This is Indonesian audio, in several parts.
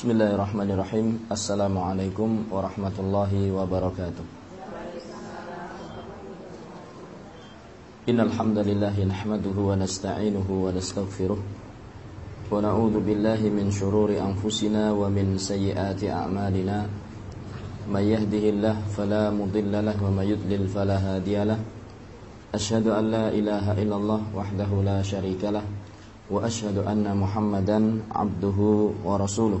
Bismillahirrahmanirrahim. Assalamualaikum warahmatullahi wabarakatuh. Innal hamdalillah nahmaduhu wa nasta'inuhu wa nastaghfiruh. Wa na'udzu billahi min shururi anfusina wa min sayyiati a'malina. May yahdihillahu fala mudilla lahu wa may yudlil fala hadiyalah Ashhadu an la ilaha illallah wahdahu la syarika lah. Wa ashhadu anna Muhammadan abduhu wa rasuluh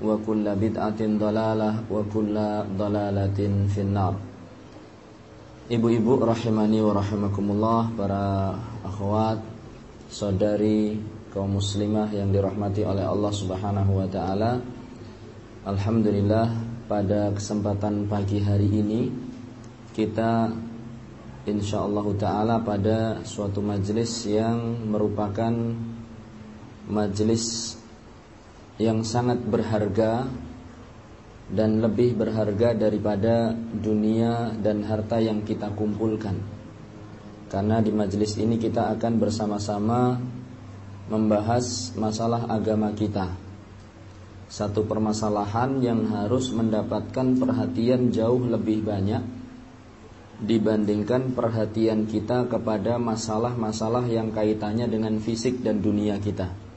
wa kulla bid'atin dalalah wa kulla dalalatin finnar. Ibu-ibu rahimani wa rahimakumullah para akhwat saudari kaum muslimah yang dirahmati oleh Allah Subhanahu wa taala. Alhamdulillah pada kesempatan pagi hari ini kita insyaallah taala pada suatu majelis yang merupakan majelis yang sangat berharga dan lebih berharga daripada dunia dan harta yang kita kumpulkan. Karena di majelis ini kita akan bersama-sama membahas masalah agama kita. Satu permasalahan yang harus mendapatkan perhatian jauh lebih banyak dibandingkan perhatian kita kepada masalah-masalah yang kaitannya dengan fisik dan dunia kita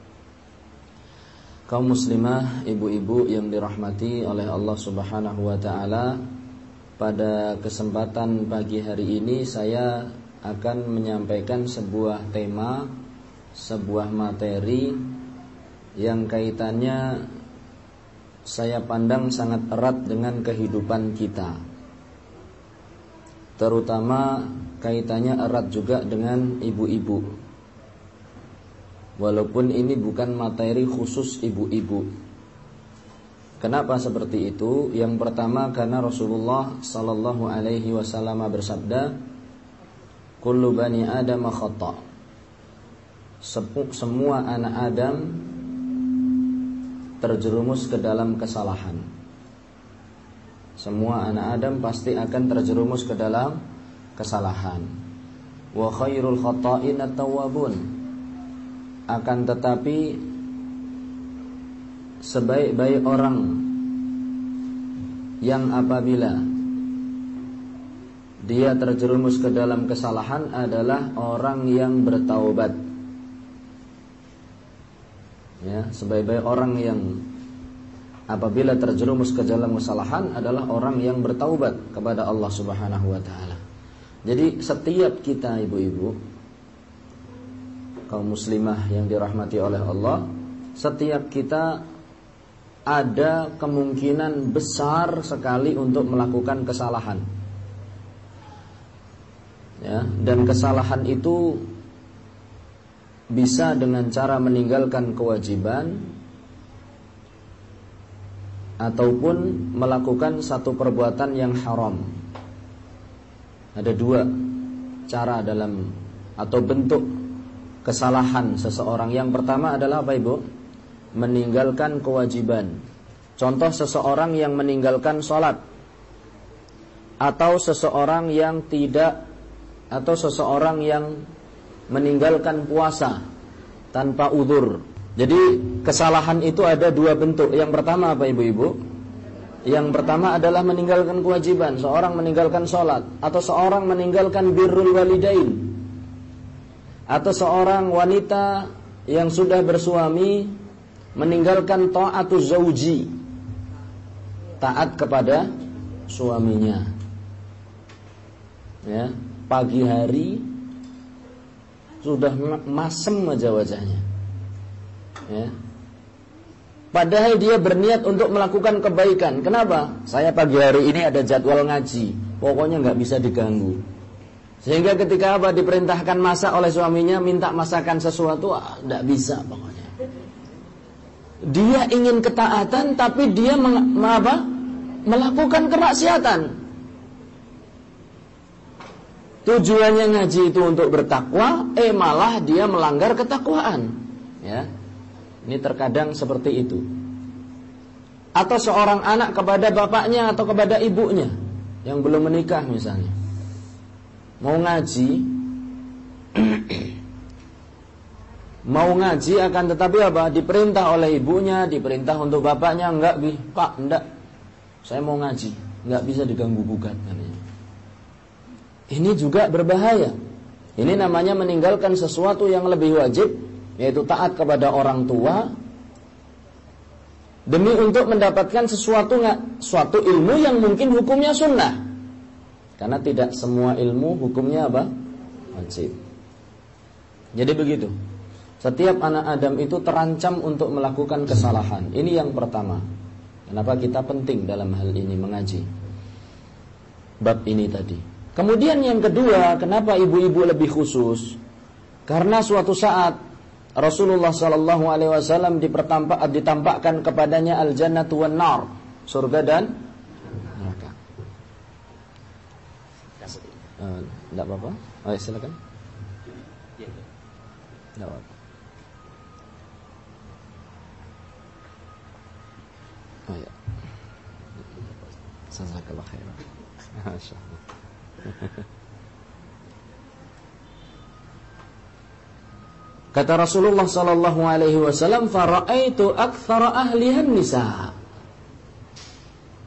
kaum muslimah, ibu-ibu yang dirahmati oleh Allah Subhanahu wa taala. Pada kesempatan pagi hari ini saya akan menyampaikan sebuah tema, sebuah materi yang kaitannya saya pandang sangat erat dengan kehidupan kita. Terutama kaitannya erat juga dengan ibu-ibu Walaupun ini bukan materi khusus ibu-ibu. Kenapa seperti itu? Yang pertama karena Rasulullah Sallallahu alaihi wasallam bersabda Kullu bani Adam khata. Semua anak Adam Terjerumus ke dalam kesalahan. Semua anak Adam pasti akan terjerumus ke dalam kesalahan. Wa khairul khata'in at-tawwabun akan tetapi sebaik-baik orang yang apabila dia terjerumus ke dalam kesalahan adalah orang yang bertaubat. Ya, sebaik-baik orang yang apabila terjerumus ke dalam kesalahan adalah orang yang bertaubat kepada Allah Subhanahu wa taala. Jadi setiap kita ibu-ibu kaum muslimah yang dirahmati oleh Allah, setiap kita ada kemungkinan besar sekali untuk melakukan kesalahan. Ya, dan kesalahan itu bisa dengan cara meninggalkan kewajiban ataupun melakukan satu perbuatan yang haram. Ada dua cara dalam atau bentuk kesalahan seseorang. Yang pertama adalah apa Ibu? Meninggalkan kewajiban. Contoh seseorang yang meninggalkan sholat Atau seseorang yang tidak Atau seseorang yang meninggalkan puasa Tanpa udur Jadi kesalahan itu ada dua bentuk Yang pertama apa ibu-ibu? Yang pertama adalah meninggalkan kewajiban Seorang meninggalkan sholat Atau seorang meninggalkan birrul walidain atau seorang wanita yang sudah bersuami meninggalkan ta'atu zauji taat kepada suaminya ya pagi hari sudah masem aja wajahnya ya Padahal dia berniat untuk melakukan kebaikan. Kenapa? Saya pagi hari ini ada jadwal ngaji. Pokoknya nggak bisa diganggu. Sehingga ketika apa diperintahkan masak oleh suaminya minta masakan sesuatu, ah, nggak bisa pokoknya. Dia ingin ketaatan tapi dia meng, apa? melakukan kemaksiatan. Tujuannya ngaji itu untuk bertakwa, eh malah dia melanggar ketakwaan. Ya. Ini terkadang seperti itu. Atau seorang anak kepada bapaknya atau kepada ibunya yang belum menikah misalnya. Mau ngaji mau ngaji akan tetapi apa? Diperintah oleh ibunya, diperintah untuk bapaknya, enggak, Bi. Pak, enggak. Saya mau ngaji, enggak bisa diganggu gugat. Ini juga berbahaya. Ini namanya meninggalkan sesuatu yang lebih wajib yaitu taat kepada orang tua demi untuk mendapatkan sesuatu suatu ilmu yang mungkin hukumnya sunnah karena tidak semua ilmu hukumnya apa? Wajib. Jadi begitu. Setiap anak Adam itu terancam untuk melakukan kesalahan. Ini yang pertama. Kenapa kita penting dalam hal ini mengaji? Bab ini tadi. Kemudian yang kedua kenapa ibu-ibu lebih khusus? Karena suatu saat Rasulullah Shallallahu Alaihi ditampakkan kepadanya al jannatu wan nar surga dan neraka. Tidak uh, apa-apa. Ayo silakan. Tidak apa-apa. Oh ya. Jazakallah khairan. Masya Allah. Kata Rasulullah sallallahu alaihi wasallam, "Fara'aitu aktsara ahlihan nisa."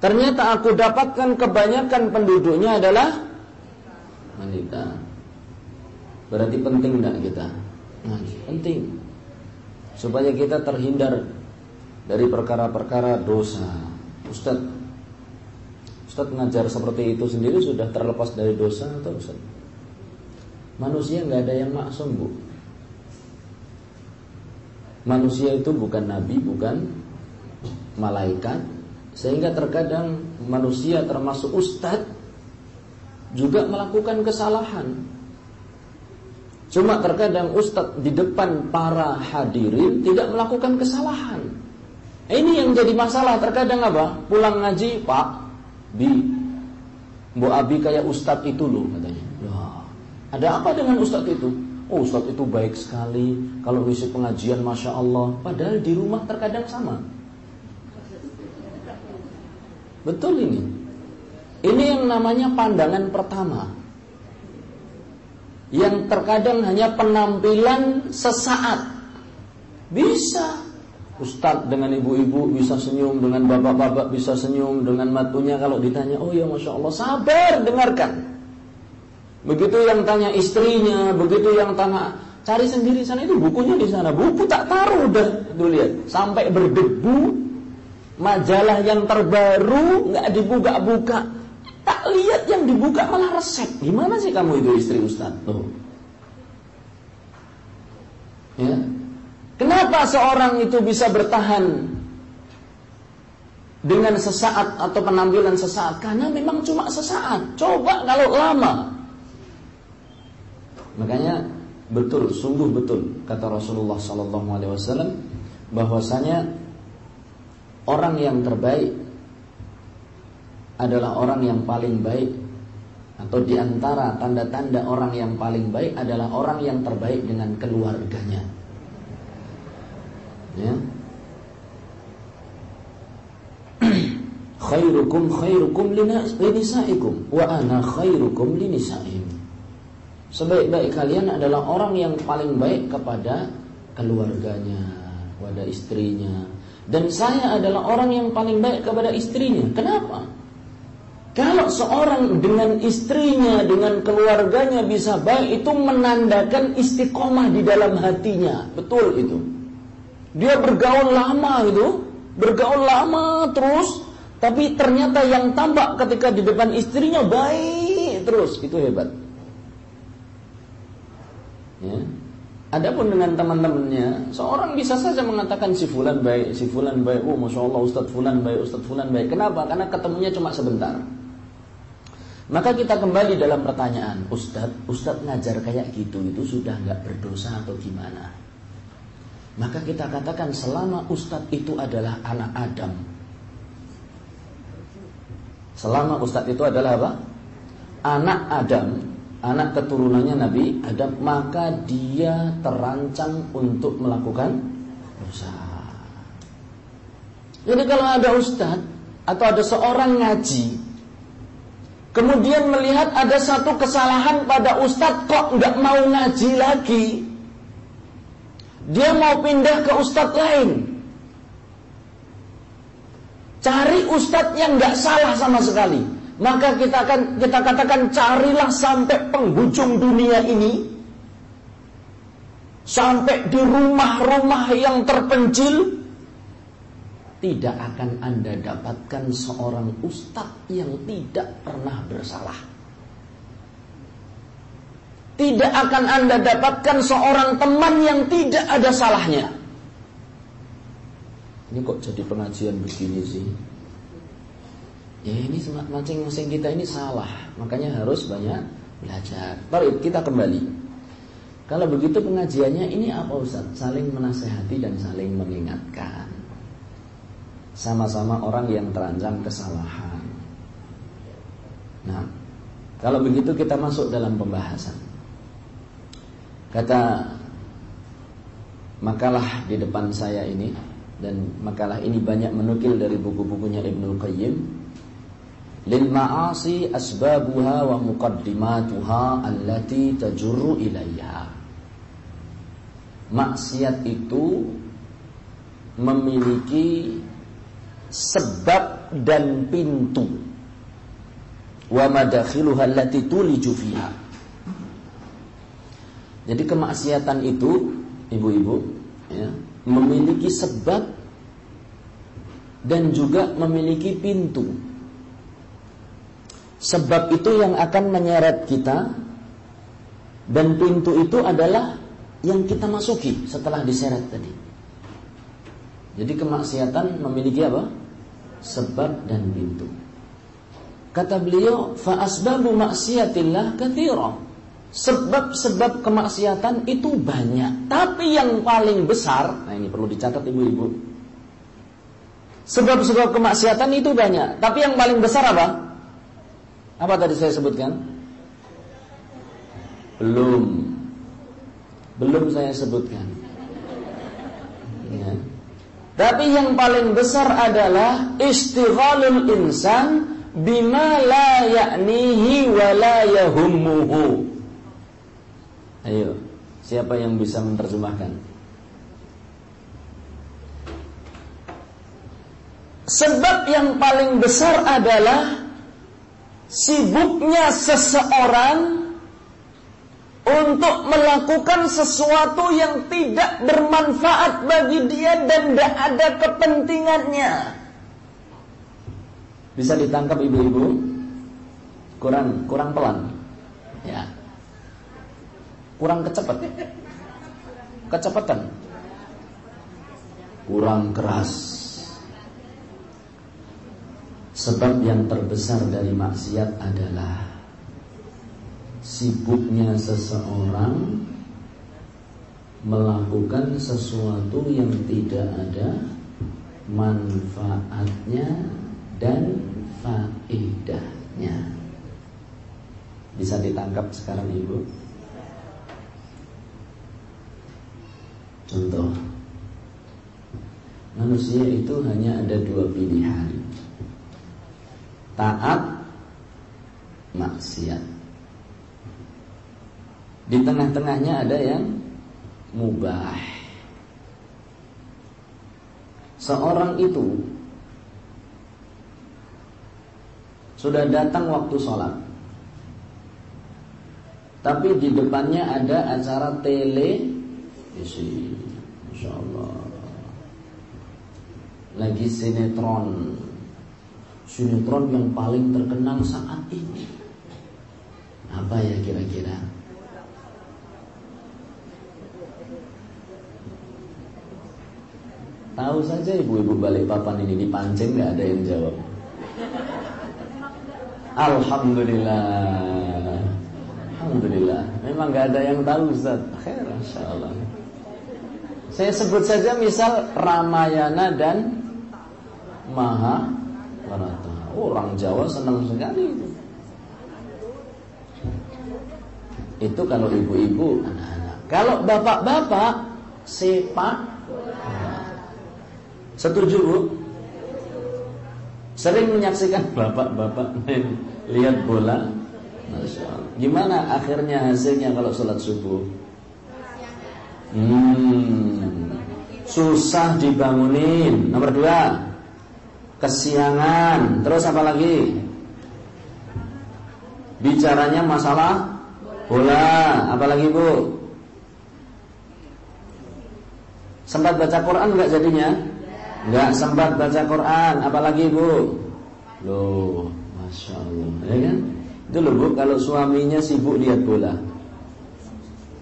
Ternyata aku dapatkan kebanyakan penduduknya adalah wanita. Berarti penting enggak kita? Nah, penting. Supaya kita terhindar dari perkara-perkara dosa. Ustaz Ustaz mengajar seperti itu sendiri sudah terlepas dari dosa atau Ustaz? Manusia nggak ada yang maksum, Bu. Manusia itu bukan nabi, bukan malaikat Sehingga terkadang manusia termasuk ustadz Juga melakukan kesalahan. Cuma terkadang ustadz di depan para hadirin Tidak melakukan kesalahan. Ini yang jadi masalah. Terkadang apa? Pulang ngaji, Pak Bi Bu Abi kayak ustadz itu loh katanya. Ya, Ada apa dengan ustadz itu? Oh Ustaz itu baik sekali. Kalau ngisi pengajian Masya Allah. Padahal di rumah terkadang sama. Betul ini Ini yang namanya pandangan pertama Yang terkadang hanya penampilan sesaat Bisa Ustadz dengan ibu-ibu bisa senyum Dengan bapak-bapak bisa senyum Dengan matunya kalau ditanya Oh ya Masya Allah Sabar dengarkan Begitu yang tanya istrinya, begitu yang tanya cari sendiri sana itu bukunya di sana. Buku tak taruh udah tuh lihat sampai berdebu. Majalah yang terbaru nggak dibuka-buka. Tak lihat yang dibuka malah resep. Gimana sih kamu itu istri Ustaz? Tuh. Ya. Kenapa seorang itu bisa bertahan dengan sesaat atau penampilan sesaat? Karena memang cuma sesaat. Coba kalau lama, Makanya betul, sungguh betul kata Rasulullah Sallallahu Alaihi Wasallam bahwasanya orang yang terbaik adalah orang yang paling baik atau di antara tanda-tanda orang yang paling baik adalah orang yang terbaik dengan keluarganya. Ya. khairukum khairukum linisaikum wa ana khairukum linisaihim. Sebaik-baik kalian adalah orang yang paling baik kepada keluarganya, kepada istrinya. Dan saya adalah orang yang paling baik kepada istrinya. Kenapa? Kalau seorang dengan istrinya, dengan keluarganya bisa baik, itu menandakan istiqomah di dalam hatinya. Betul itu. Dia bergaul lama itu, bergaul lama terus, tapi ternyata yang tampak ketika di depan istrinya baik terus, itu hebat. Ya. Adapun dengan teman-temannya, seorang bisa saja mengatakan si fulan baik, si fulan baik. Oh, masya Allah Ustadz fulan baik, Ustadz fulan baik. Kenapa? Karena ketemunya cuma sebentar. Maka kita kembali dalam pertanyaan, Ustadz, Ustadz ngajar kayak gitu itu sudah nggak berdosa atau gimana? Maka kita katakan selama Ustadz itu adalah anak Adam. Selama Ustadz itu adalah apa? Anak Adam, anak keturunannya Nabi Adam maka dia terancam untuk melakukan dosa. Jadi kalau ada ustadz atau ada seorang ngaji kemudian melihat ada satu kesalahan pada ustadz kok nggak mau ngaji lagi, dia mau pindah ke ustadz lain. Cari ustadz yang nggak salah sama sekali. Maka kita akan kita katakan carilah sampai penghujung dunia ini sampai di rumah-rumah yang terpencil tidak akan Anda dapatkan seorang ustadz yang tidak pernah bersalah. Tidak akan Anda dapatkan seorang teman yang tidak ada salahnya. Ini kok jadi pengajian begini sih? Ya ini masing-masing kita ini salah, makanya harus banyak belajar. Baik, kita kembali. Kalau begitu pengajiannya ini apa Ustaz? Saling menasehati dan saling mengingatkan. Sama-sama orang yang terancam kesalahan. Nah, kalau begitu kita masuk dalam pembahasan. Kata makalah di depan saya ini dan makalah ini banyak menukil dari buku-bukunya Ibnu Qayyim lil ma'asi asbabuha wa muqaddimatuha allati tajurru ilayha maksiat itu memiliki sebab dan pintu wa madakhiluha allati tuliju fiha jadi kemaksiatan itu ibu-ibu ya, memiliki sebab dan juga memiliki pintu Sebab itu yang akan menyeret kita dan pintu itu adalah yang kita masuki setelah diseret tadi. Jadi kemaksiatan memiliki apa? Sebab dan pintu. Kata beliau, fa asbabu maksiatillah katsira. Sebab-sebab kemaksiatan itu banyak, tapi yang paling besar, nah ini perlu dicatat ibu-ibu. Sebab-sebab kemaksiatan itu banyak, tapi yang paling besar apa? Apa tadi saya sebutkan? Belum. Belum saya sebutkan. Ya. Tapi yang paling besar adalah istighalul insan bima la ya'nihi wa la yahummuhu. Ayo, siapa yang bisa menerjemahkan? Sebab yang paling besar adalah sibuknya seseorang untuk melakukan sesuatu yang tidak bermanfaat bagi dia dan tidak ada kepentingannya. Bisa ditangkap ibu-ibu? Kurang kurang pelan. Ya. Kurang kecepet. Kecepatan. Kurang keras. Sebab yang terbesar dari maksiat adalah sibuknya seseorang melakukan sesuatu yang tidak ada manfaatnya dan faedahnya. Bisa ditangkap sekarang Ibu? Contoh Manusia itu hanya ada dua pilihan taat maksiat. Di tengah-tengahnya ada yang mubah. Seorang itu sudah datang waktu sholat Tapi di depannya ada acara televisi Masya Allah lagi sinetron. Sinetron yang paling terkenal saat ini. Apa ya kira-kira? Tahu saja ibu-ibu balik papan ini dipancing nggak ada yang jawab. Alhamdulillah. Alhamdulillah. Memang nggak ada yang tahu Ustaz. Khair, Allah. Saya sebut saja misal Ramayana dan Maha Mahabharata. Orang Jawa senang sekali itu. Itu kalau ibu-ibu, anak-anak. Kalau bapak-bapak, sepak Setuju bu? Sering menyaksikan bapak-bapak main lihat bola. Masya Allah. Gimana akhirnya hasilnya kalau sholat subuh? Hmm, susah dibangunin. Nomor dua, kesiangan. Terus apa lagi? Bicaranya masalah bola. Apa lagi bu? Sempat baca Quran nggak jadinya? Nggak sempat baca Quran, apalagi bu? Loh, masya Allah, ya kan? Itu loh bu, kalau suaminya sibuk lihat bola,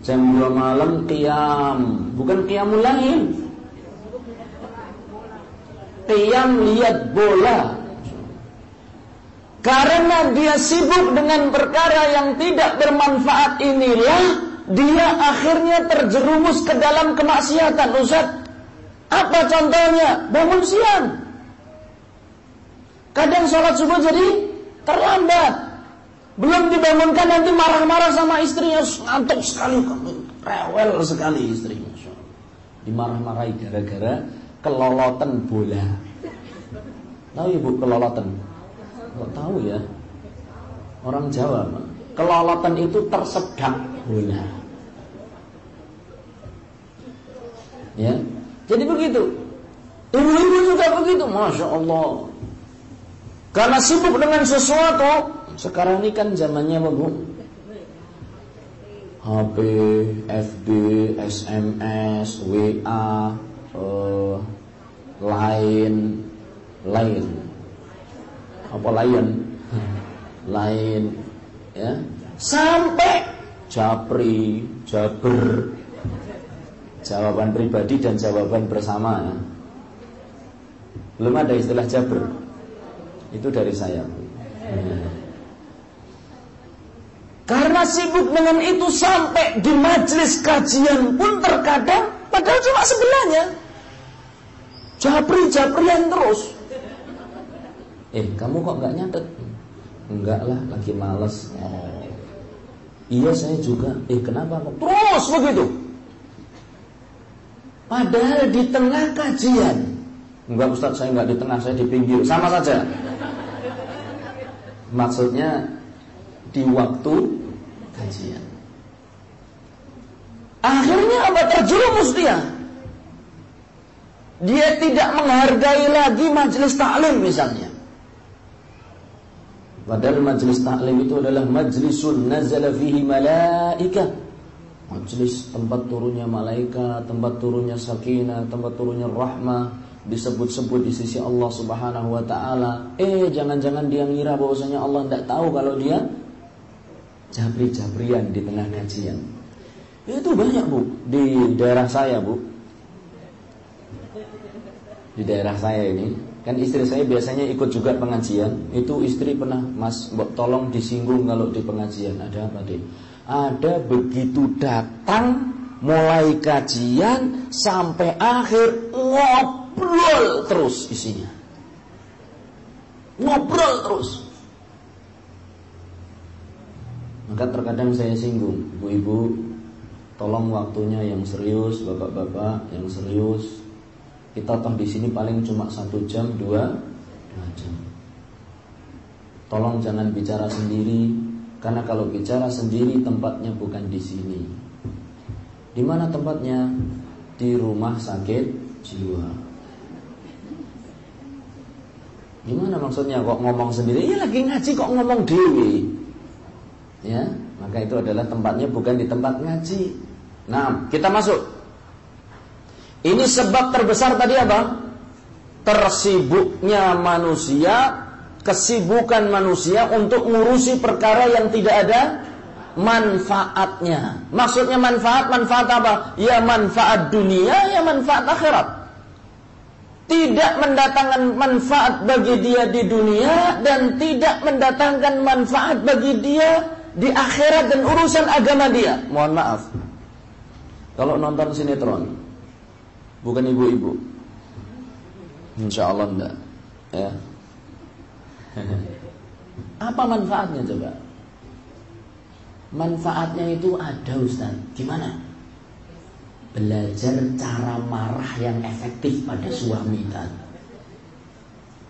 jam 2 malam qiyam, bukan qiyamul lain. Qiyam lihat bola. Karena dia sibuk dengan perkara yang tidak bermanfaat inilah dia akhirnya terjerumus ke dalam kemaksiatan Ustaz apa contohnya? Bangun siang. Kadang sholat subuh jadi terlambat. Belum dibangunkan nanti marah-marah sama istrinya. Ngantuk sekali. Rewel sekali istrinya. Dimarah-marahi gara-gara kelolotan bola. Tahu ibu kelolotan? Kok tahu ya? Orang Jawa. Kelolotan itu tersedak bola. Ya, jadi begitu. Ibu-ibu juga begitu, masya Allah. Karena sibuk dengan sesuatu. Sekarang ini kan zamannya bu? HP, FB, SMS, WA, uh, lain, lain, apa lain, lain, ya, sampai japri, jaber, Jawaban pribadi dan jawaban bersama. Belum ada istilah jabr. Itu dari saya. Karena sibuk dengan itu sampai di majelis kajian pun terkadang Padahal cuma sebelahnya. Jabri-jabrian terus. Eh kamu kok nggak nyatet? Enggak lah lagi males. Oh. Iya saya juga. Eh kenapa kok Terus begitu Padahal di tengah kajian. Enggak Ustaz saya enggak di tengah Saya di pinggir. Sama saja. Maksudnya Di waktu kajian. Akhirnya apa? Terjerumus dia. Dia tidak menghargai lagi majelis taklim misalnya. Padahal majelis taklim itu adalah majlisun nazala fihi malaikah Majlis tempat turunnya malaikat, tempat turunnya sakinah, tempat turunnya rahmah disebut-sebut di sisi Allah Subhanahu wa taala. Eh, jangan-jangan dia ngira bahwasanya Allah tidak tahu kalau dia jabri-jabrian di tengah kajian. Itu banyak, Bu, di daerah saya, Bu. Di daerah saya ini, kan istri saya biasanya ikut juga pengajian. Itu istri pernah, "Mas, tolong disinggung kalau di pengajian ada apa, deh?" Ada begitu datang mulai kajian sampai akhir ngobrol terus isinya. Ngobrol terus. Maka terkadang saya singgung, ibu-ibu, tolong waktunya yang serius, bapak-bapak yang serius. Kita toh di sini paling cuma satu jam, dua, dua jam. Tolong jangan bicara sendiri, karena kalau bicara sendiri tempatnya bukan di sini. Di mana tempatnya? Di rumah sakit jiwa. Gimana maksudnya kok ngomong sendiri? Iya lagi ngaji kok ngomong dewi. Ya, maka itu adalah tempatnya bukan di tempat ngaji. Nah, kita masuk. Ini sebab terbesar tadi apa? tersibuknya manusia, kesibukan manusia untuk ngurusi perkara yang tidak ada manfaatnya. Maksudnya manfaat, manfaat apa? Ya manfaat dunia, ya manfaat akhirat. Tidak mendatangkan manfaat bagi dia di dunia dan tidak mendatangkan manfaat bagi dia di akhirat dan urusan agama dia. Mohon maaf. Kalau nonton sinetron, bukan ibu-ibu. Insya Allah enggak. Ya. Apa manfaatnya coba? Manfaatnya itu ada Ustaz. Gimana? Belajar cara marah yang efektif pada suami tadi.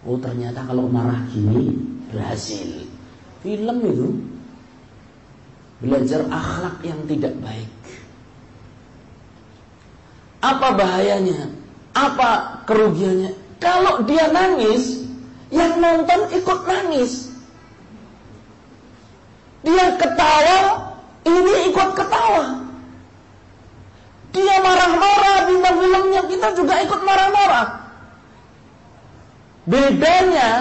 Oh ternyata kalau marah gini berhasil. Film itu belajar akhlak yang tidak baik. Apa bahayanya? Apa kerugiannya? Kalau dia nangis, yang nonton ikut nangis. Dia ketawa, ini ikut ketawa. Dia marah-marah di filmnya, kita juga ikut marah-marah. Bedanya,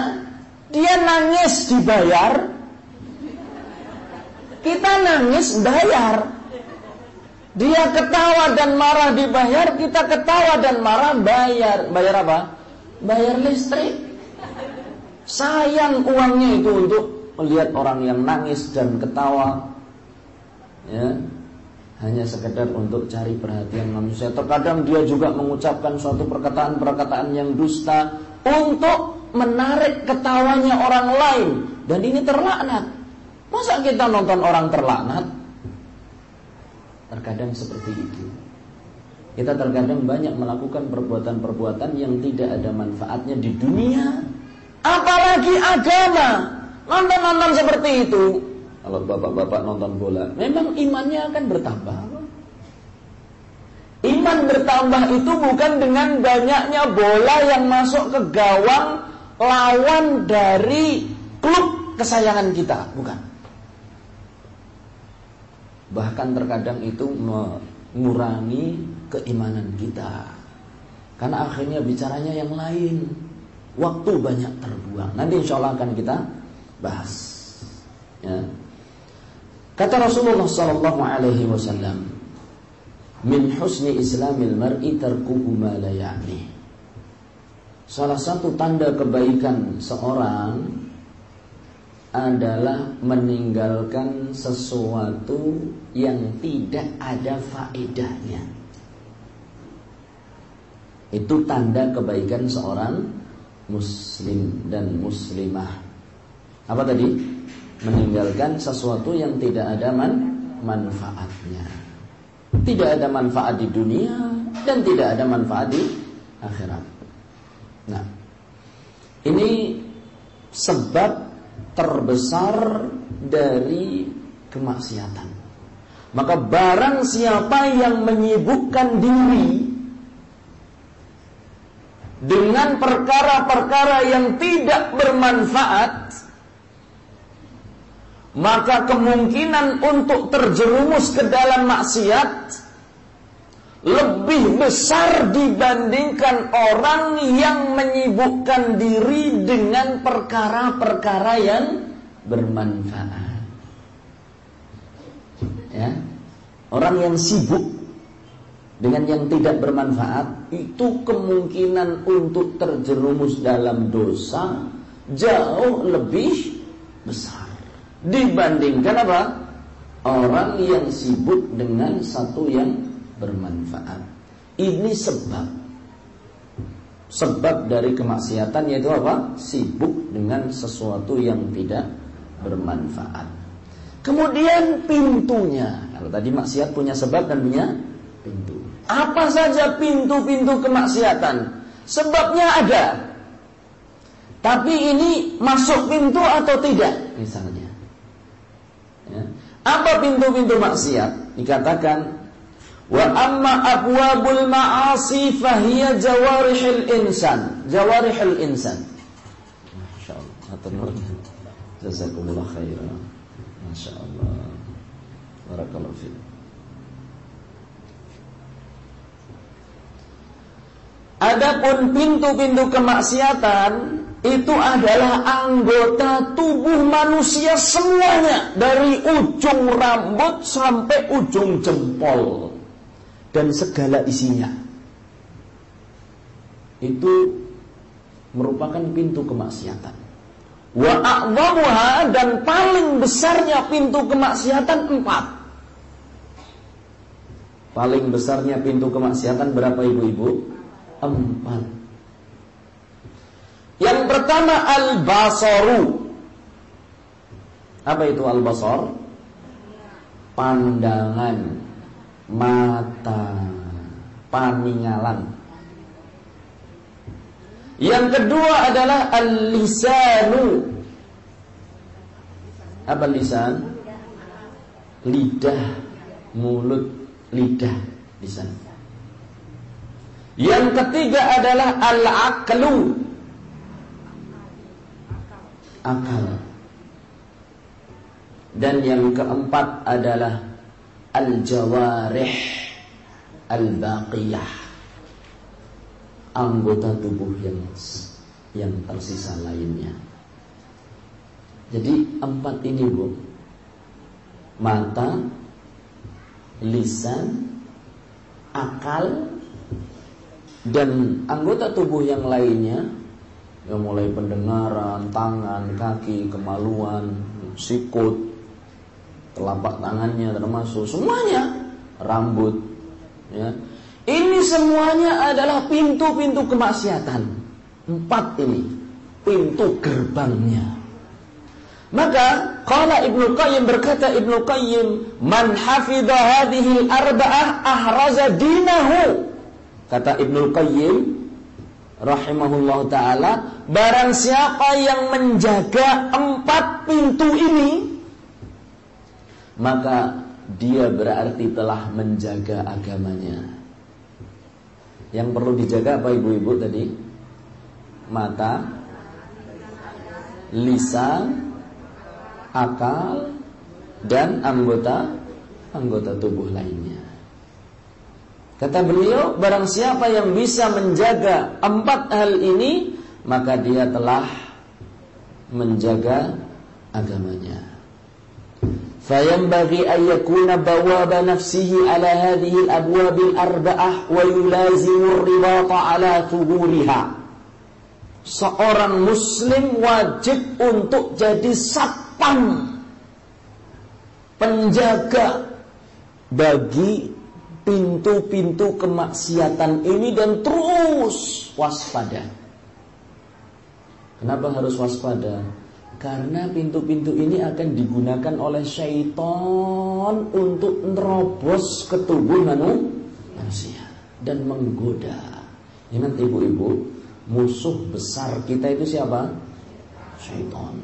dia nangis dibayar, kita nangis bayar. Dia ketawa dan marah dibayar, kita ketawa dan marah bayar. Bayar apa? Bayar listrik. Sayang uangnya itu untuk melihat orang yang nangis dan ketawa. Ya. Hanya sekedar untuk cari perhatian manusia. Terkadang dia juga mengucapkan suatu perkataan-perkataan yang dusta untuk menarik ketawanya orang lain. Dan ini terlaknat. Masa kita nonton orang terlaknat? Terkadang seperti itu. Kita terkadang banyak melakukan perbuatan-perbuatan yang tidak ada manfaatnya di dunia apalagi agama. Nonton-nonton seperti itu. Kalau bapak-bapak nonton bola Memang imannya akan bertambah. Iman bertambah itu bukan dengan banyaknya bola yang masuk ke gawang Lawan dari klub kesayangan kita. Bukan. Bahkan terkadang itu mengurangi keimanan kita. Karena akhirnya bicaranya yang lain Waktu banyak terbuang Nanti insya Allah akan kita bahas. Ya. Kata Rasulullah sallallahu alaihi wasallam, "Min husni islamil mar'i tarkuhu ma la ya'ni." Salah satu tanda kebaikan seorang adalah meninggalkan sesuatu yang tidak ada faedahnya. Itu tanda kebaikan seorang muslim dan muslimah. Apa tadi? Meninggalkan sesuatu yang tidak ada man manfaatnya. Tidak ada manfaat di dunia dan tidak ada manfaat di akhirat. Nah, ini sebab terbesar dari kemaksiatan. Maka barang siapa yang menyibukkan diri dengan perkara-perkara yang tidak bermanfaat, maka kemungkinan untuk terjerumus ke dalam maksiat lebih besar dibandingkan orang yang menyibukkan diri dengan perkara-perkara yang bermanfaat. Ya. Orang yang sibuk dengan yang tidak bermanfaat itu kemungkinan untuk terjerumus dalam dosa jauh lebih besar dibandingkan apa? Orang yang sibuk dengan satu yang bermanfaat. Ini sebab sebab dari kemaksiatan yaitu apa? Sibuk dengan sesuatu yang tidak bermanfaat. Kemudian pintunya. Kalau tadi maksiat punya sebab dan punya pintu. Apa saja pintu-pintu kemaksiatan? Sebabnya ada. Tapi ini masuk pintu atau tidak? Misalnya. Ya. Apa pintu-pintu maksiat? Dikatakan wa amma abwabul ma'asi fahiya jawarihil insan. Jawarihil insan. Masyaallah. Jazakumullah khairan. Masyaallah. Barakallahu fiik. Adapun pintu-pintu kemaksiatan itu adalah anggota tubuh manusia semuanya dari ujung rambut sampai ujung jempol dan segala isinya. Itu merupakan pintu kemaksiatan. Wa a'zamuha dan paling besarnya pintu kemaksiatan empat. Paling besarnya pintu kemaksiatan berapa ibu-ibu? Empat. Yang pertama al-basaru. Apa itu al-basar? Pandangan, mata, paningalan. Yang kedua adalah al-lisanu. Apa lisan? Lidah, mulut, lidah, lisan. Yang ketiga adalah al-aqlu akal. Dan yang keempat adalah al-jawarih al-baqiyah. Anggota tubuh yang yang tersisa lainnya. Jadi empat ini Bu. Mata, lisan, akal dan anggota tubuh yang lainnya yang mulai pendengaran, tangan, kaki, kemaluan, sikut, telapak tangannya termasuk semuanya, rambut, ya. Ini semuanya adalah pintu-pintu kemaksiatan. Empat ini pintu gerbangnya. Maka qala Ibnu Qayyim berkata Ibnu Qayyim, "Man hafidha hadhihi arba'ah ahraza dinahu." Kata Ibnu Qayyim rahimahullah taala, barang siapa yang menjaga empat pintu ini, maka dia berarti telah menjaga agamanya. Yang perlu dijaga apa ibu-ibu tadi? Mata, lisan, akal, dan anggota anggota tubuh lainnya. Kata beliau, barang siapa yang bisa menjaga empat hal ini, maka dia telah menjaga agamanya. Yakuna bawaba nafsihi ala hadhihi al-abwab al-arba'ah wa yulazimu ar-ribata ala thuguriha. Seorang muslim wajib untuk jadi satpam penjaga bagi pintu-pintu kemaksiatan ini dan terus waspada. Kenapa harus waspada? Karena pintu-pintu ini akan digunakan oleh syaitan untuk nerobos ke tubuh manusia dan menggoda. Ingat ibu-ibu, musuh besar kita itu siapa? Syaitan.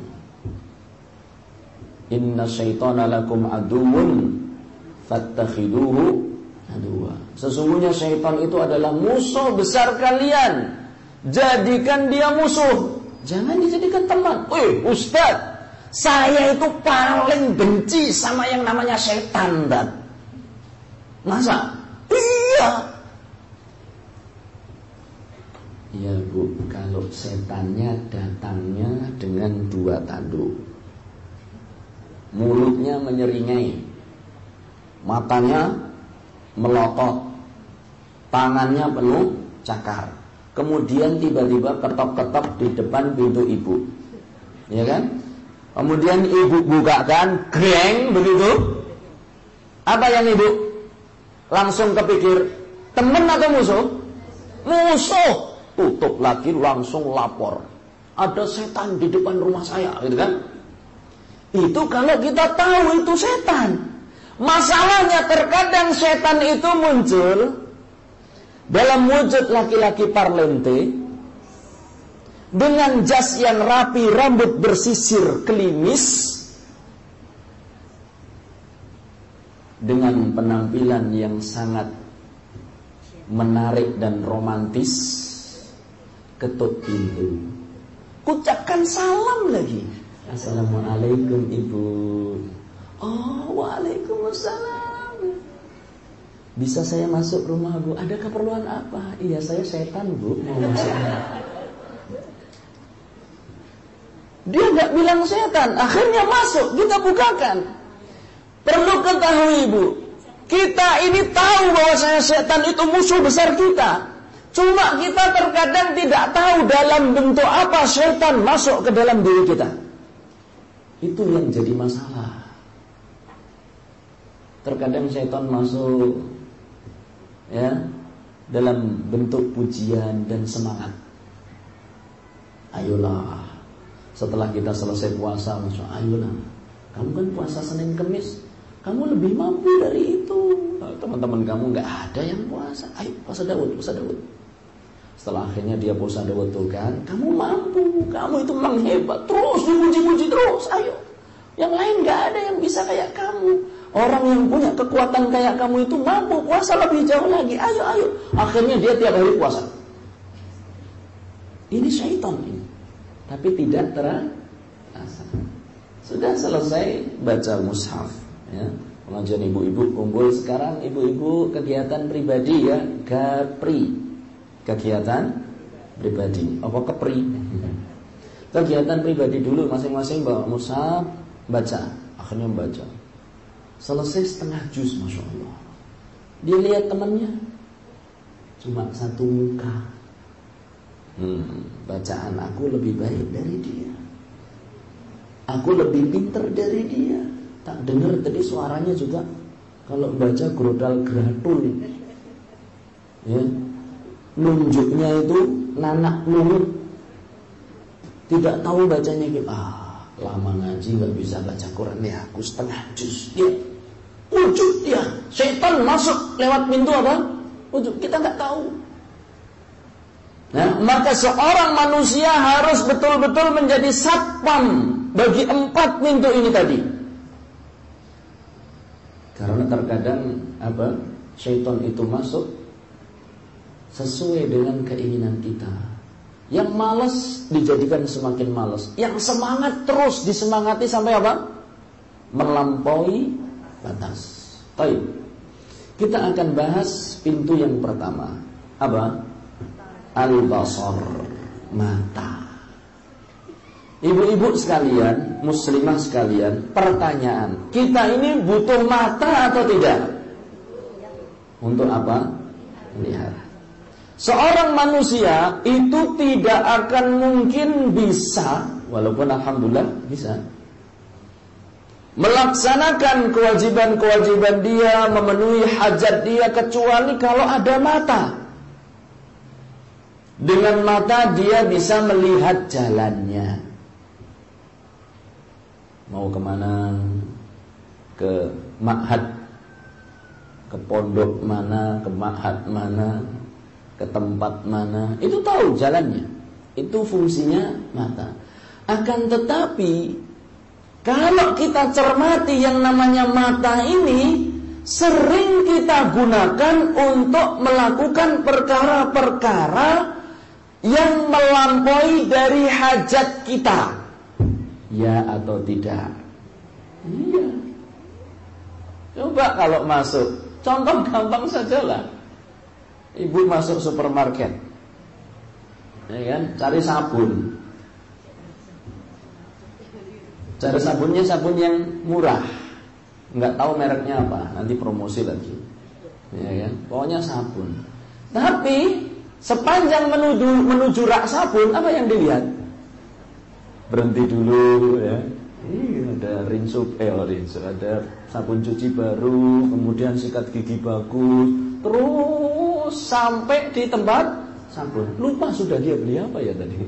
Inna syaitana lakum aduun fattakhiduhu dua. Sesungguhnya syaitan itu adalah musuh besar kalian. Jadikan dia musuh. Jangan dijadikan teman. Wih, Ustaz, saya itu paling benci sama yang namanya setan, dan Masa? Iya. Ya bu, kalau setannya datangnya dengan dua tanduk Mulutnya menyeringai Matanya melotot, tangannya penuh cakar. Kemudian tiba-tiba ketok-ketok di depan pintu ibu. Ya kan? Kemudian ibu bukakan, greng begitu. Apa yang ibu langsung kepikir? Temen atau musuh? Musuh. Tutup lagi langsung lapor. Ada setan di depan rumah saya, gitu kan? Itu kalau kita tahu itu setan. Masalahnya terkadang setan itu muncul dalam wujud laki-laki parlente dengan jas yang rapi, rambut bersisir, kelimis dengan penampilan yang sangat menarik dan romantis ketuk pintu. Kucapkan salam lagi. Assalamualaikum ibu. Oh, waalaikumsalam. Bisa saya masuk rumah bu? Ada keperluan apa? Iya saya setan bu mau masuk. Dia nggak bilang setan, akhirnya masuk, kita bukakan. Perlu ketahui bu, kita ini tahu bahwa saya setan itu musuh besar kita. Cuma kita terkadang tidak tahu dalam bentuk apa setan masuk ke dalam diri kita. Itu yang jadi masalah. Terkadang setan masuk ya dalam bentuk pujian dan semangat. Ayolah, setelah kita selesai puasa, masuk ayolah. Kamu kan puasa Senin Kemis, kamu lebih mampu dari itu. Teman-teman kamu nggak ada yang puasa. Ayo puasa Daud, puasa Daud. Setelah akhirnya dia puasa Daud tuh kan, kamu mampu, kamu itu memang hebat. Terus dipuji-puji terus, ayo. Yang lain nggak ada yang bisa kayak kamu. Orang yang punya kekuatan kayak kamu itu mampu puasa lebih jauh lagi. Ayo, ayo. Akhirnya dia tiap hari puasa. Ini syaitan ini. Tapi tidak terasa. Sudah selesai baca mushaf. Ya. Pengajian ibu-ibu kumpul sekarang ibu-ibu kegiatan pribadi ya, gapri. Kegiatan pribadi. Apa kepri? Kegiatan pribadi dulu masing-masing bawa mushaf, baca. Akhirnya baca Selesai setengah juz Masya Allah. Dia lihat temannya Cuma satu muka. Hmm, Bacaan aku lebih baik dari dia. Aku lebih pinter dari dia. Tak dengar tadi suaranya juga Kalau baca grodal gratul ya, Nunjuknya itu Nanak nunjuk Tidak tahu bacanya gitu Ah lama ngaji nggak bisa baca Quran ya aku setengah juz. Dia Wujud dia. Setan masuk lewat pintu apa? Wujud. Kita nggak tahu. Nah, maka seorang manusia harus betul-betul menjadi satpam bagi empat pintu ini tadi. Karena terkadang apa? Syaitan itu masuk sesuai dengan keinginan kita. Yang malas dijadikan semakin malas. Yang semangat terus disemangati sampai apa? Melampaui batas. Baik. Kita akan bahas pintu yang pertama. Apa? Al-basar, mata. Ibu-ibu sekalian, muslimah sekalian, pertanyaan, kita ini butuh mata atau tidak? Untuk apa? Melihat. Seorang manusia itu tidak akan mungkin bisa, walaupun alhamdulillah bisa, melaksanakan kewajiban-kewajiban dia, memenuhi hajat dia kecuali kalau ada mata. Dengan mata dia bisa melihat jalannya. Mau ke mana? Ke ma'had Ke pondok mana? Ke ma'had mana? Ke tempat mana? Itu tahu jalannya. Itu fungsinya mata. Akan tetapi kalau kita cermati yang namanya mata ini sering kita gunakan untuk melakukan perkara-perkara yang melampaui dari hajat kita. Ya atau tidak? Iya. Coba kalau masuk, contoh gampang saja lah. Ibu masuk supermarket, ya kan, cari sabun. Cari sabunnya sabun yang murah. Nggak tahu mereknya apa, nanti promosi lagi. Ya kan? Pokoknya sabun. Tapi sepanjang menuju menuju rak sabun apa yang dilihat? Berhenti dulu ya. Ini ada rinso, eh oh, ada sabun cuci baru, kemudian sikat gigi bagus, terus sampai di tempat sabun. Lupa sudah dia beli apa ya tadi?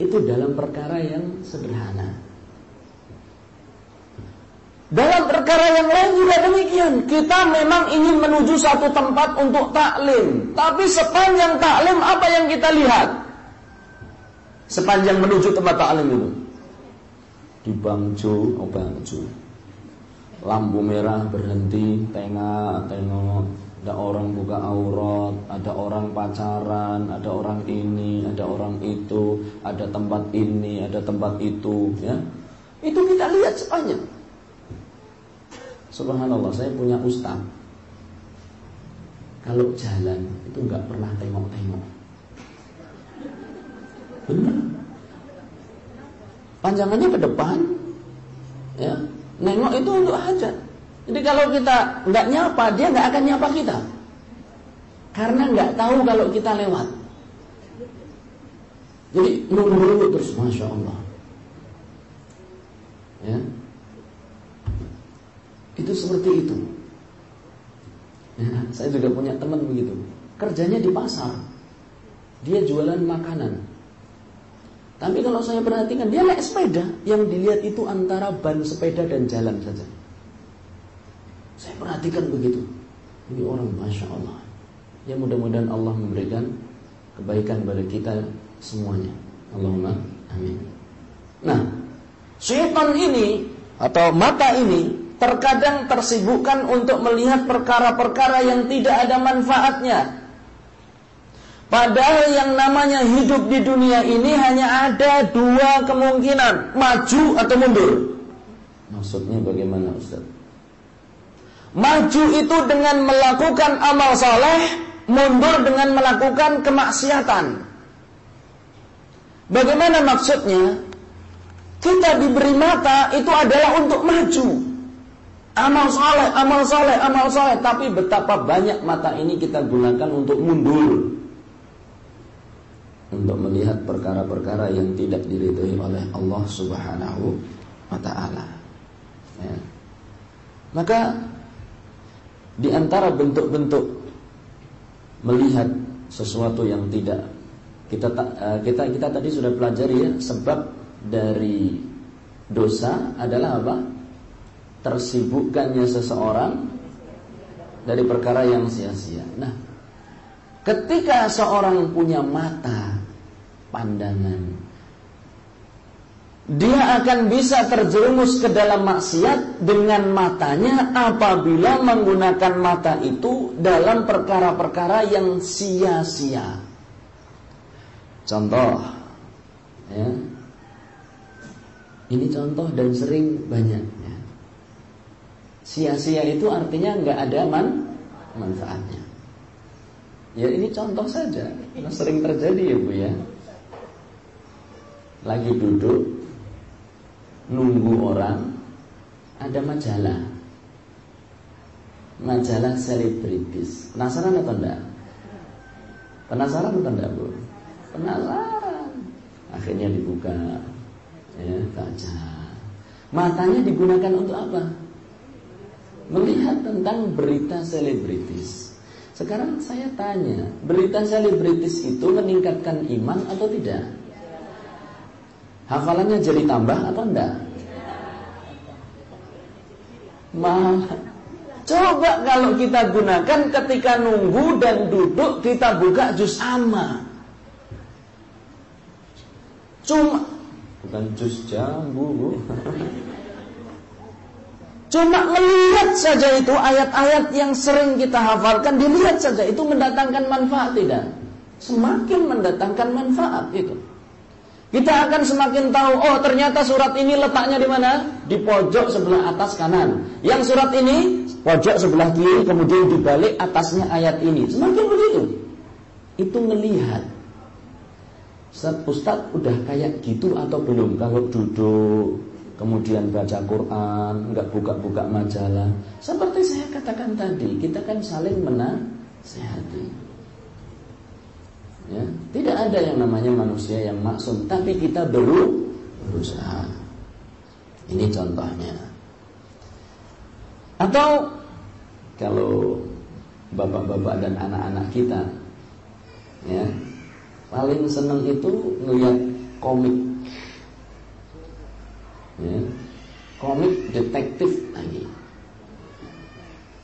Itu dalam perkara yang sederhana. Dalam perkara yang lain juga demikian. Kita memang ingin menuju satu tempat untuk taklim. Tapi sepanjang taklim apa yang kita lihat? Sepanjang menuju tempat taklim itu. Di Bangjo, oh Bangjo. Lampu merah berhenti, tengah, tengok. Ada orang buka aurat, ada orang pacaran, ada orang ini, ada orang itu, ada tempat ini, ada tempat itu, ya. Itu kita lihat sepanjang. Subhanallah, saya punya ustaz. kalau jalan itu nggak pernah tengok-tengok. Benar. Panjangannya ke depan, ya. Nengok itu untuk hajat. Jadi kalau kita nggak nyapa, dia nggak akan nyapa kita. Karena nggak tahu kalau kita lewat. Jadi nunggu terus, masya Allah. Ya, itu seperti itu. Ya, saya juga punya teman begitu. Kerjanya di pasar. Dia jualan makanan. Tapi kalau saya perhatikan dia naik sepeda, yang dilihat itu antara ban sepeda dan jalan saja. Saya perhatikan begitu. Ini orang masya Allah. Ya mudah-mudahan Allah memberikan kebaikan pada kita semuanya. Allahumma amin. Nah, syaitan ini atau mata ini terkadang tersibukkan untuk melihat perkara-perkara yang tidak ada manfaatnya. Padahal yang namanya hidup di dunia ini hanya ada dua kemungkinan, maju atau mundur. Maksudnya bagaimana Ustaz? Maju itu dengan melakukan amal soleh, mundur dengan melakukan kemaksiatan. Bagaimana maksudnya? Kita diberi mata itu adalah untuk maju. Amal soleh, amal soleh, amal soleh. Tapi betapa banyak mata ini kita gunakan untuk mundur. Untuk melihat perkara-perkara yang tidak diridhoi oleh Allah subhanahu wa ta'ala. Ya. Maka di antara bentuk-bentuk melihat sesuatu yang tidak kita eh, kita kita tadi sudah pelajari ya sebab dari dosa adalah apa? Tersibukkannya seseorang dari perkara yang sia-sia. Nah, ketika seorang punya mata pandangan dia akan bisa terjerumus ke dalam maksiat dengan matanya apabila menggunakan mata itu dalam perkara-perkara yang sia-sia. Contoh, ya. Ini contoh dan sering banyak. Sia-sia itu artinya nggak ada man manfaatnya. Ya ini contoh saja, sering terjadi ya bu ya. Lagi duduk nunggu orang ada majalah. Majalah selebritis penasaran atau enggak? Penasaran atau enggak bu? Penasaran. Akhirnya dibuka ya baca. Matanya digunakan untuk apa melihat tentang berita selebritis sekarang saya tanya berita selebritis itu meningkatkan iman atau tidak Hafalannya jadi tambah atau enggak? Malah Coba kalau kita gunakan ketika nunggu dan duduk kita buka jus ama. Cuma bukan jus jambu, Bu. Cuma melihat saja itu ayat-ayat yang sering kita hafalkan dilihat saja itu mendatangkan manfaat tidak? Semakin mendatangkan manfaat itu. Kita akan semakin tahu, oh ternyata surat ini letaknya di mana? Di pojok sebelah atas kanan. Yang surat ini pojok sebelah kiri, kemudian dibalik atasnya ayat ini. Semakin begitu. Itu melihat. Ustaz, Ustaz udah kayak gitu atau belum? Kalau duduk, kemudian baca Quran, nggak buka-buka majalah. Seperti saya katakan tadi, kita kan saling menasehati. Ya, tidak ada yang namanya manusia yang maksum, tapi kita baru berusaha. Ini contohnya. Atau kalau bapak-bapak dan anak-anak kita ya, paling senang itu ngeliat komik. Ya, komik detektif lagi.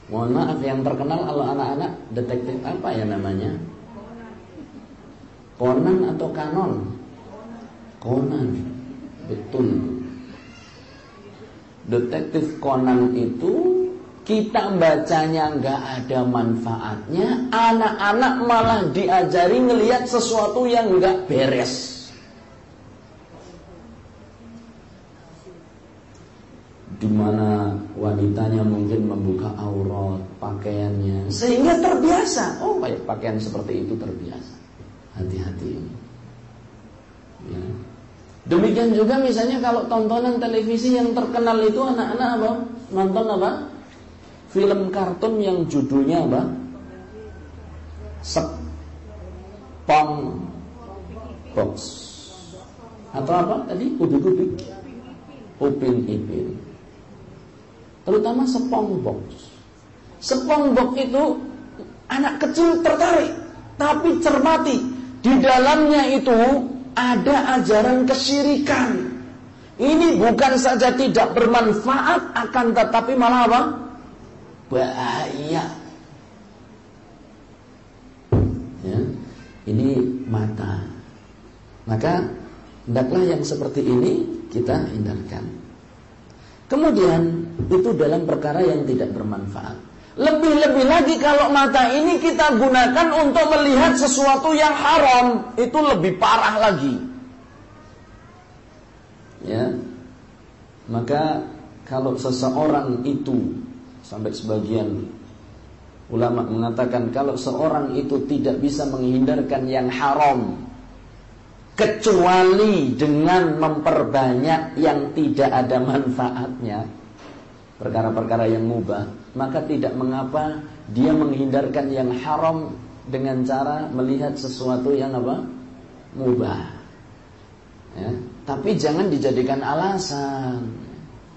Mohon maaf yang terkenal kalau anak-anak detektif apa ya namanya? Conan atau Kanon? Conan. Betul. Detektif Conan itu kita bacanya nggak ada manfaatnya, anak-anak malah diajari ngelihat sesuatu yang nggak beres. Di mana wanitanya mungkin membuka aurat, pakaiannya sehingga terbiasa. Oh, kayak pakaian seperti itu terbiasa. Hati-hati. Ya. Demikian juga misalnya kalau tontonan televisi yang terkenal itu anak-anak apa? Nonton apa? Film kartun yang judulnya apa? Sepong Box Atau apa tadi? Ubik-ubik Upin Ipin Terutama Sepong Box itu Anak kecil tertarik Tapi cermati Di dalamnya itu ada ajaran kesyirikan. Ini bukan saja tidak bermanfaat akan tetapi malah apa? Bahaya. Ya, ini mata. Maka hendaklah yang seperti ini kita hindarkan. Kemudian itu dalam perkara yang tidak bermanfaat. Lebih-lebih lagi kalau mata ini kita gunakan untuk melihat sesuatu yang haram, itu lebih parah lagi. Ya. Maka kalau seseorang itu sampai sebagian ulama mengatakan kalau seorang itu tidak bisa menghindarkan yang haram kecuali dengan memperbanyak yang tidak ada manfaatnya perkara-perkara yang mubah, maka tidak mengapa dia menghindarkan yang haram dengan cara melihat sesuatu yang apa? mubah. Ya, tapi jangan dijadikan alasan.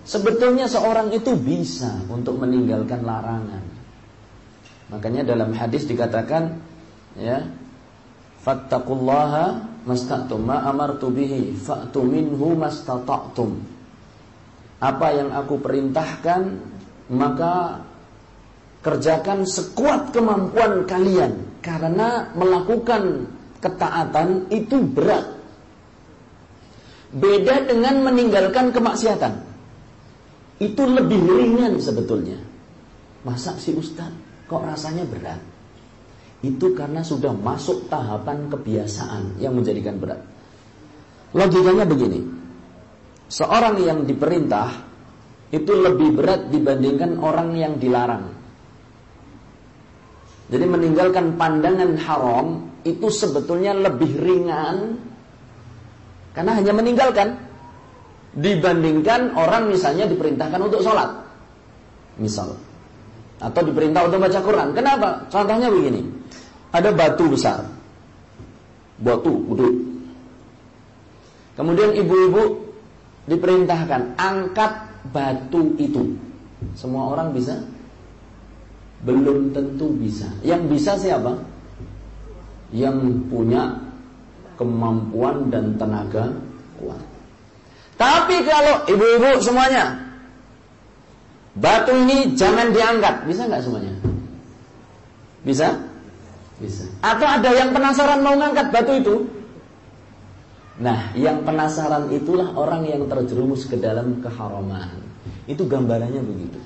Sebetulnya seorang itu bisa untuk meninggalkan larangan. Makanya dalam hadis dikatakan ya, fattaqullaha mastata'tum ma amartu bihi fa'tu minhu mastata'tum apa yang aku perintahkan maka kerjakan sekuat kemampuan kalian karena melakukan ketaatan itu berat. Beda dengan meninggalkan kemaksiatan. Itu lebih ringan sebetulnya. Masa si ustaz kok rasanya berat? Itu karena sudah masuk tahapan kebiasaan yang menjadikan berat. Logikanya begini. Seorang yang diperintah itu lebih berat dibandingkan orang yang dilarang. Jadi meninggalkan pandangan haram itu sebetulnya lebih ringan karena hanya meninggalkan dibandingkan orang misalnya diperintahkan untuk sholat misal atau diperintah untuk baca Quran. Kenapa? Contohnya begini, ada batu besar, batu gede. Kemudian ibu-ibu diperintahkan angkat batu itu. Semua orang bisa? Belum tentu bisa. Yang bisa siapa? Yang punya kemampuan dan tenaga kuat. Tapi kalau ibu-ibu semuanya Batu ini jangan diangkat Bisa nggak semuanya? Bisa? Bisa Atau ada yang penasaran mau ngangkat batu itu? Nah, yang penasaran itulah orang yang terjerumus ke dalam keharaman. Itu gambarannya begitu.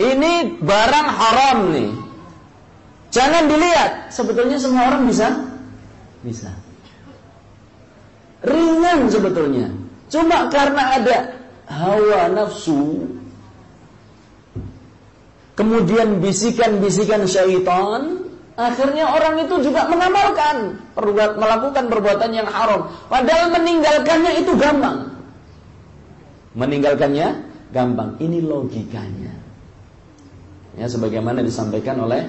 Ini barang haram nih. Jangan dilihat. Sebetulnya semua orang bisa? Bisa. Ringan sebetulnya. Cuma karena ada hawa nafsu. Kemudian bisikan-bisikan syaitan Akhirnya orang itu juga mengamalkan perbuat, melakukan perbuatan yang haram. Padahal meninggalkannya itu gampang. Meninggalkannya gampang. Ini logikanya. Ya, sebagaimana disampaikan oleh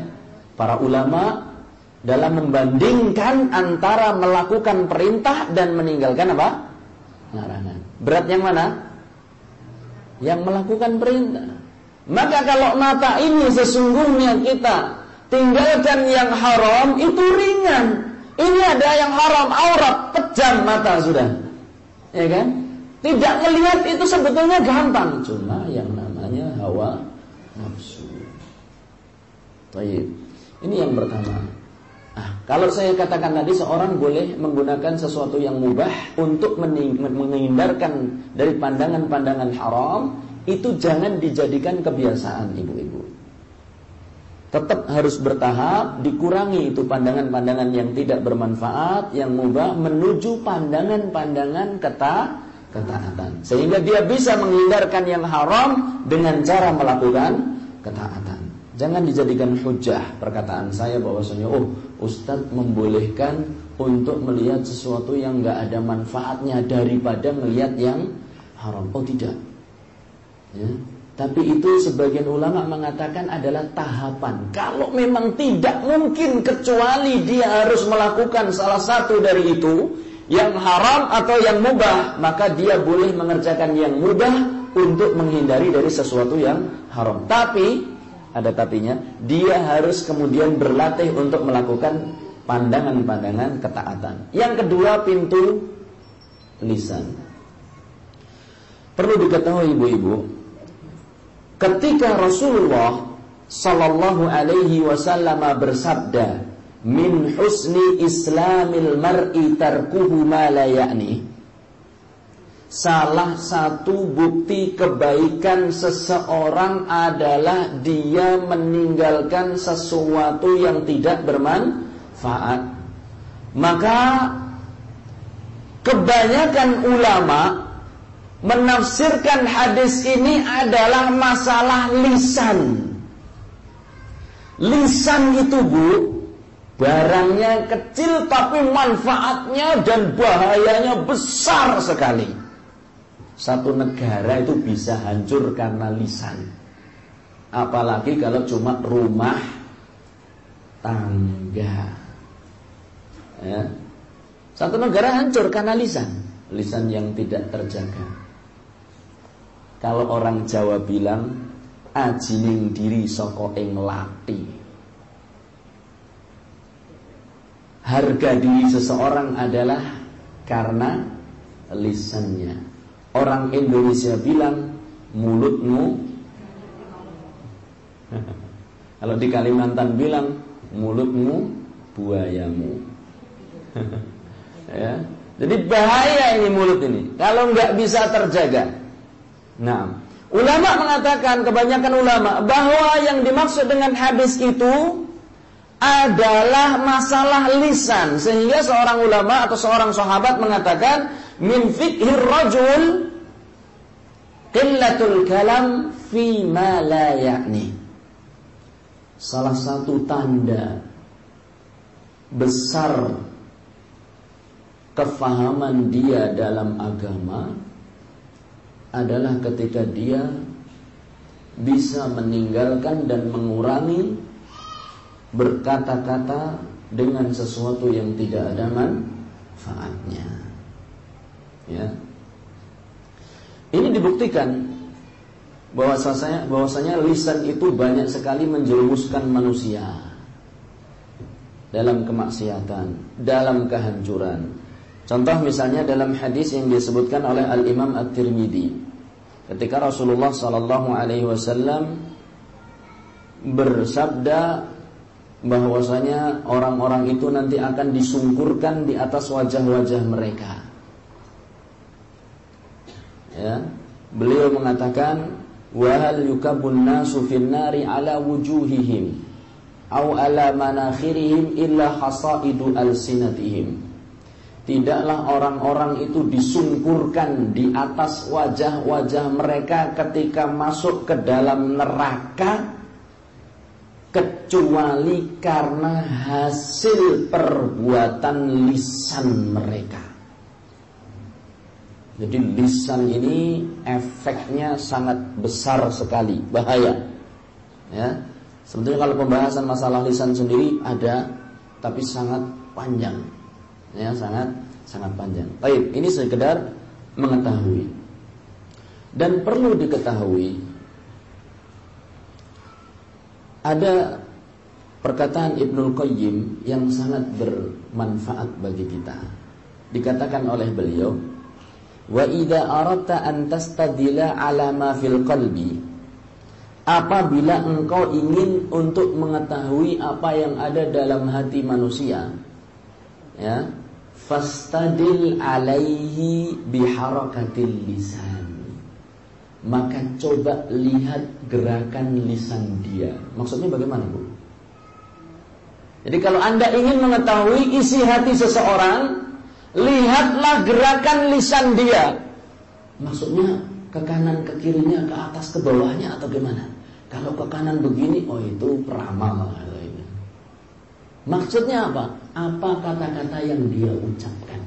para ulama dalam membandingkan antara melakukan perintah dan meninggalkan apa? Larangan. Berat yang mana? Yang melakukan perintah. Maka kalau mata ini sesungguhnya kita Tinggalkan yang haram itu ringan. Ini ada yang haram, aurat, pejam mata sudah. Ya kan? Tidak melihat itu sebetulnya gampang. Cuma yang namanya hawa nafsu. Baik. Ini yang pertama. Nah, kalau saya katakan tadi seorang boleh menggunakan sesuatu yang mubah untuk menghindarkan dari pandangan-pandangan haram, itu jangan dijadikan kebiasaan ibu-ibu tetap harus bertahap, dikurangi itu pandangan-pandangan yang tidak bermanfaat, yang mubah menuju pandangan-pandangan keta ketaatan. Sehingga dia bisa menghindarkan yang haram dengan cara melakukan ketaatan. Jangan dijadikan hujah perkataan saya bahwasanya oh Ustadz membolehkan untuk melihat sesuatu yang nggak ada manfaatnya daripada melihat yang haram. Oh tidak. Ya. Tapi itu sebagian ulama mengatakan adalah tahapan. Kalau memang tidak mungkin kecuali dia harus melakukan salah satu dari itu, yang haram atau yang mubah, maka dia boleh mengerjakan yang mubah untuk menghindari dari sesuatu yang haram. Tapi ada tapinya, dia harus kemudian berlatih untuk melakukan pandangan-pandangan ketaatan. Yang kedua pintu lisan. Perlu diketahui ibu-ibu, ketika Rasulullah sallallahu alaihi wasallam bersabda, "Min husni islamil mar'i tarkuhu ma la ya'ni." Salah satu bukti kebaikan seseorang adalah dia meninggalkan sesuatu yang tidak bermanfaat. Maka kebanyakan ulama menafsirkan hadis ini adalah masalah lisan. Lisan itu bu, barangnya kecil tapi manfaatnya dan bahayanya besar sekali. Satu negara itu bisa hancur karena lisan. Apalagi kalau cuma rumah tangga. Ya. Satu negara hancur karena lisan. Lisan yang tidak terjaga. Kalau orang Jawa bilang ajining diri soko ing lati. Harga diri seseorang adalah karena lisannya. Orang Indonesia bilang mulutmu Kalau di Kalimantan bilang mulutmu buayamu ya. Jadi bahaya ini mulut ini Kalau nggak bisa terjaga Nah Ulama mengatakan kebanyakan ulama bahwa yang dimaksud dengan hadis itu adalah masalah lisan sehingga seorang ulama atau seorang sahabat mengatakan min fikhir rajul qillatul kalam fi ma la ya'ni. Salah satu tanda besar kefahaman dia dalam agama adalah ketika dia bisa meninggalkan dan mengurangi berkata-kata dengan sesuatu yang tidak ada manfaatnya. Ya. Ini dibuktikan bahwasanya bahwasanya lisan itu banyak sekali menjerumuskan manusia dalam kemaksiatan, dalam kehancuran. Contoh misalnya dalam hadis yang disebutkan oleh Al Imam At-Tirmidzi ketika Rasulullah sallallahu alaihi wasallam bersabda bahwasanya orang-orang itu nanti akan disungkurkan di atas wajah-wajah mereka. Ya. Beliau mengatakan wahal yukabun nasu finnari ala wujuhihim au ala manakhirihim illa hasaidu alsinatihim Tidaklah orang-orang itu disungkurkan di atas wajah-wajah mereka ketika masuk ke dalam neraka kecuali karena hasil perbuatan lisan mereka. Jadi lisan ini efeknya sangat besar sekali, bahaya. Ya. Sebetulnya kalau pembahasan masalah lisan sendiri ada tapi sangat panjang. Ya, sangat sangat panjang. Baik, ini sekedar mengetahui. Dan perlu diketahui ada perkataan Ibnul Qayyim yang sangat bermanfaat bagi kita. Dikatakan oleh beliau, Wa idza aradta an tastadila ala ma fil qalbi Apabila engkau ingin untuk mengetahui apa yang ada dalam hati manusia ya fastadil alaihi biharakatil lisan maka coba lihat gerakan lisan dia maksudnya bagaimana Bu jadi kalau Anda ingin mengetahui isi hati seseorang Lihatlah gerakan lisan dia. Maksudnya ke kanan, ke kirinya, ke atas, ke bawahnya atau gimana? Kalau ke kanan begini, oh itu peramal. Maksudnya apa? Apa kata-kata yang dia ucapkan?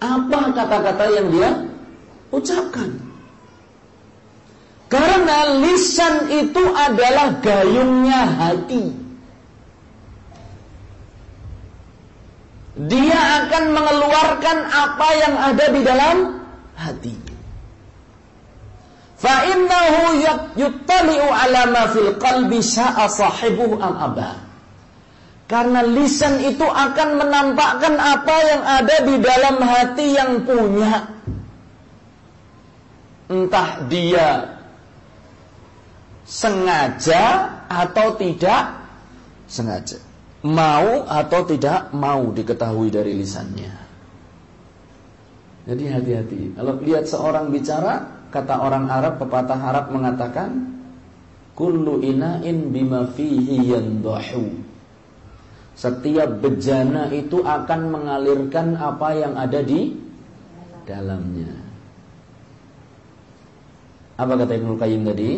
Apa kata-kata yang dia ucapkan? Karena lisan itu adalah gayungnya hati. Dia akan mengeluarkan apa yang ada di dalam hati. Fa innahu yuttali'u ala ma fil qalbi sa'a sahibuhu am abah. Karena lisan itu akan menampakkan apa yang ada di dalam hati yang punya. Entah dia sengaja atau tidak sengaja. Mau atau tidak mau diketahui dari lisannya. Jadi hati-hati. Kalau lihat seorang bicara, Kata orang Arab, pepatah Arab mengatakan, Kullu ina'in bima fihi yandahu. Setiap bejana itu akan mengalirkan apa yang ada di dalamnya. Apa kata Ibnu Qayyim tadi?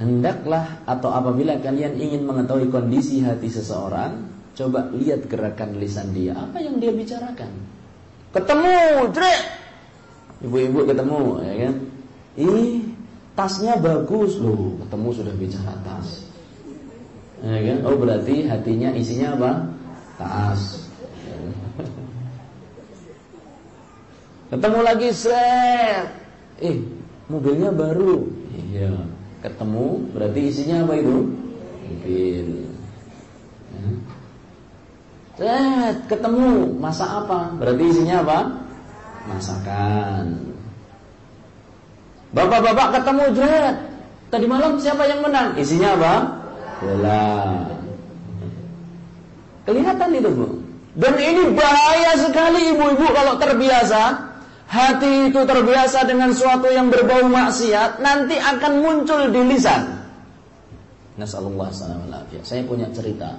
Hendaklah atau apabila kalian ingin mengetahui kondisi hati seseorang, coba lihat gerakan lisan dia. Apa yang dia bicarakan? Ketemu, Dre. Ibu-ibu ketemu, ya kan? Ih, tasnya bagus loh. Ketemu sudah bicara tas. Ya kan? Oh berarti hatinya isinya apa? Tas. Ketemu lagi set. Eh, mobilnya baru. Iya. Ketemu berarti isinya apa itu? Mobil. Ya. Set, ketemu masak apa? Berarti isinya apa? Masakan. Bapak-bapak ketemu Jret. Tadi malam siapa yang menang? Isinya apa? Bola. Kelihatan itu bu. Dan ini bahaya sekali ibu-ibu kalau terbiasa. Hati itu terbiasa dengan suatu yang berbau maksiat. Nanti akan muncul di lisan. Nasallallahu alaihi Saya punya cerita.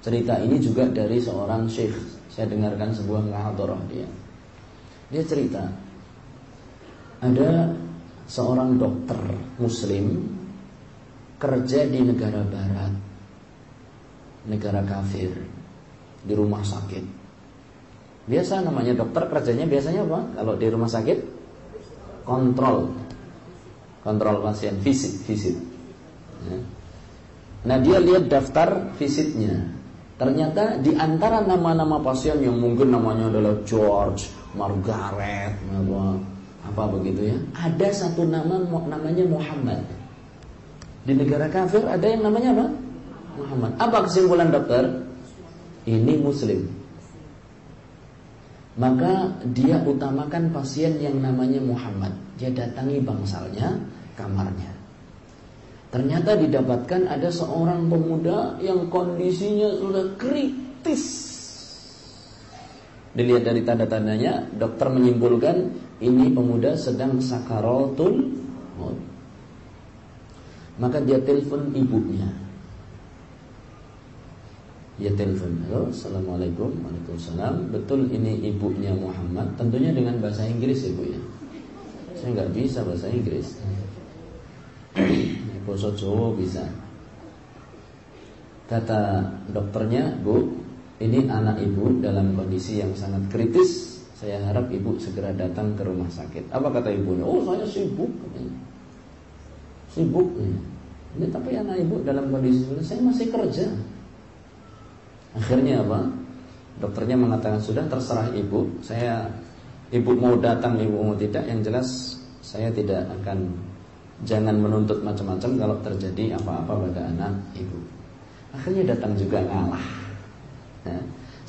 Cerita ini juga dari seorang syekh. Saya dengarkan sebuah ngahadarah dia. Dia cerita. Ada seorang dokter muslim kerja di negara barat negara kafir di rumah sakit. Biasa namanya dokter kerjanya biasanya apa? Kalau di rumah sakit kontrol. Kontrol pasien visit visit. Ya. nah dia lihat daftar visitnya. Ternyata di antara nama-nama pasien yang mungkin namanya adalah George Margaret apa apa begitu ya? Ada satu nama namanya Muhammad. Di negara kafir ada yang namanya apa? Muhammad. Apa kesimpulan dokter? Ini muslim. Maka dia utamakan pasien yang namanya Muhammad. Dia datangi bangsalnya, kamarnya. Ternyata didapatkan ada seorang pemuda yang kondisinya sudah kritis Dilihat dari tanda-tandanya, dokter menyimpulkan ini pemuda sedang sakaratul maut. Maka dia telepon ibunya. Dia telepon, halo, assalamualaikum, waalaikumsalam. Betul ini ibunya Muhammad, tentunya dengan bahasa Inggris ibu ya. Saya nggak bisa bahasa Inggris. Bahasa Jawa bisa. Kata dokternya, Bu, ini anak ibu dalam kondisi yang sangat kritis. Saya harap ibu segera datang ke rumah sakit. Apa kata ibunya? Oh saya sibuk. Sibuk. Ini tapi anak ibu dalam kondisi seperti saya masih kerja. Akhirnya apa? Dokternya mengatakan sudah terserah ibu. Saya ibu mau datang, ibu mau tidak. Yang jelas saya tidak akan jangan menuntut macam-macam kalau terjadi apa-apa pada anak ibu. Akhirnya datang juga ngalah. Ya.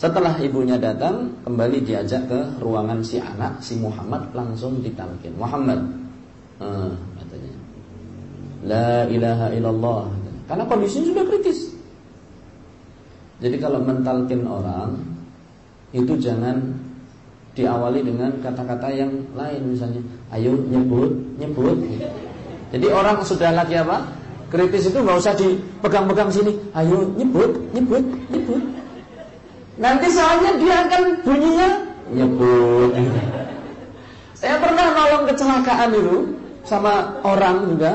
Setelah ibunya datang, kembali diajak ke ruangan si anak, si Muhammad langsung ditalkin. Muhammad, eh, katanya, La ilaha illallah. Karena kondisinya sudah kritis. Jadi kalau mentalkin orang, itu jangan diawali dengan kata-kata yang lain misalnya, ayo nyebut, nyebut. Jadi orang sudah lagi apa? Kritis itu nggak usah dipegang-pegang sini. Ayo nyebut, nyebut, nyebut. Nanti soalnya dia akan bunyinya nyebut. Saya pernah nolong kecelakaan itu. sama orang juga.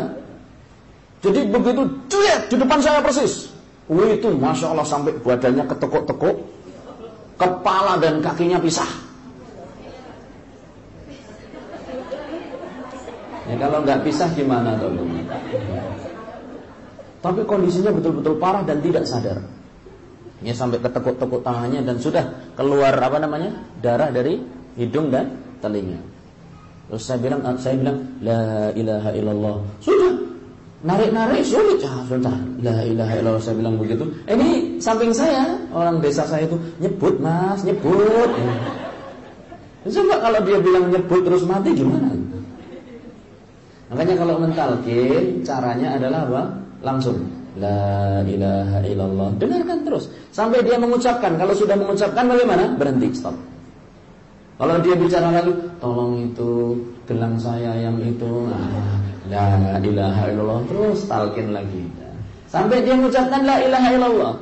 Jadi begitu cuek di depan saya persis. Wih itu masya Allah sampai badannya ketekuk-tekuk, kepala dan kakinya pisah. Ya kalau nggak pisah gimana dong? Tapi kondisinya betul-betul parah dan tidak sadar. Ya sampai ketekuk-tekuk tangannya dan sudah keluar apa namanya darah dari hidung dan telinga. Terus saya bilang, saya bilang, la ilaha illallah. Sudah, narik-narik sulit ya sudah. La ilaha illallah saya bilang begitu. Eh, ini samping saya orang desa saya itu nyebut mas, nyebut. Ya. Kalau dia bilang nyebut terus mati gimana? Makanya kalau mentalkin caranya adalah apa? Langsung La ilaha illallah. Dengarkan terus. Sampai dia mengucapkan. Kalau sudah mengucapkan bagaimana? Berhenti, stop. Kalau dia bicara lagi Tolong itu gelang saya yang itu. Ah, La ilaha illallah. Terus talkin lagi. Sampai dia mengucapkan La ilaha illallah.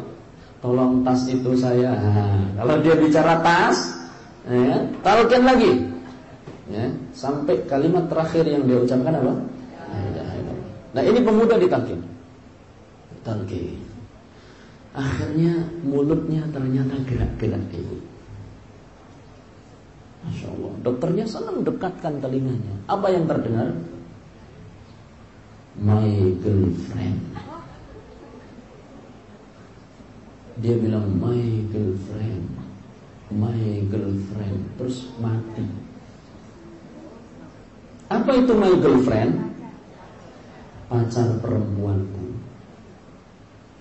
Tolong tas itu saya. Nah, Kalau dia bicara tas ya, Talkin lagi. Ya, Sampai kalimat terakhir yang dia ucapkan apa? La ilaha illallah. Nah ini pemuda ditalkin talqin. Akhirnya mulutnya ternyata gerak-gerak ibu. Masya Allah. Dokternya senang dekatkan telinganya. Apa yang terdengar? My girlfriend. Dia bilang my girlfriend. My girlfriend. Terus mati. Apa itu my girlfriend? Pacar perempuanku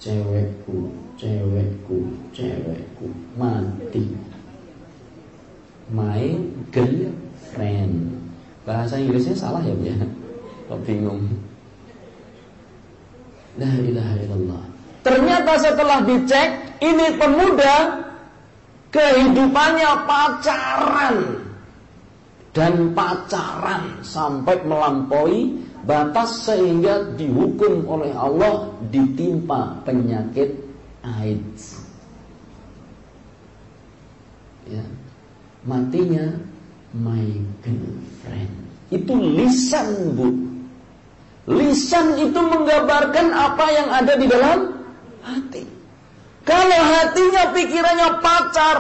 cewekku, cewekku, cewekku mati. My girlfriend. Bahasa Inggrisnya salah ya, ya? Kok bingung? La ilaha illallah. Ternyata setelah dicek, ini pemuda kehidupannya pacaran dan pacaran sampai melampaui batas sehingga dihukum oleh Allah ditimpa penyakit AIDS. Ya. Matinya my girlfriend. Itu lisan, Bu. Lisan itu menggambarkan apa yang ada di dalam hati. Kalau hatinya pikirannya pacar,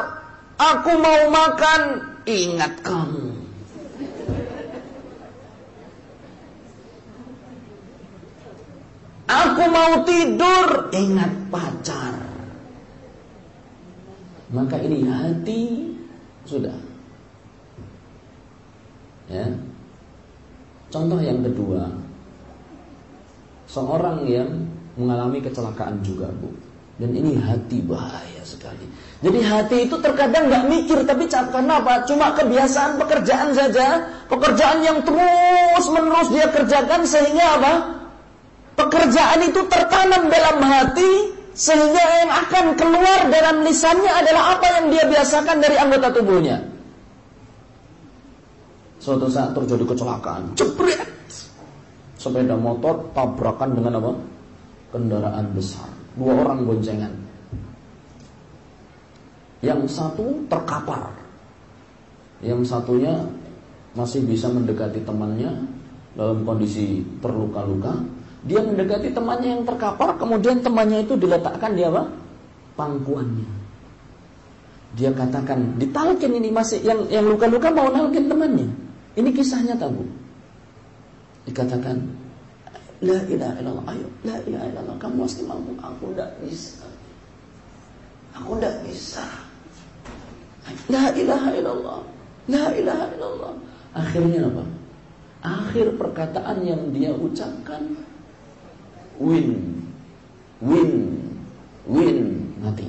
aku mau makan, ingat kamu. Aku mau tidur, ingat pacar. Maka ini hati sudah. Ya. Contoh yang kedua, seorang yang mengalami kecelakaan juga, Bu. Dan ini hati bahaya sekali. Jadi hati itu terkadang nggak mikir, tapi karena apa? Cuma kebiasaan pekerjaan saja, pekerjaan yang terus menerus dia kerjakan sehingga apa? Pekerjaan itu tertanam dalam hati sehingga yang akan keluar dalam lisannya adalah apa yang dia biasakan dari anggota tubuhnya. Suatu saat terjadi kecelakaan, jebret. Sepeda motor tabrakan dengan apa? Kendaraan besar. Dua orang boncengan. Yang satu terkapar. Yang satunya masih bisa mendekati temannya dalam kondisi terluka-luka dia mendekati temannya yang terkapar, kemudian temannya itu diletakkan di apa? Pangkuannya. Dia katakan, ditalkin ini masih yang yang luka-luka mau nalkin temannya. Ini kisahnya tahu. Dikatakan, La ilaha illallah, ayo, la ilaha illallah, kamu pasti mampu, aku tidak bisa. Aku tidak bisa. La ilaha illallah, la ilaha illallah. Akhirnya apa? Akhir perkataan yang dia ucapkan win. Win. Win. Mati.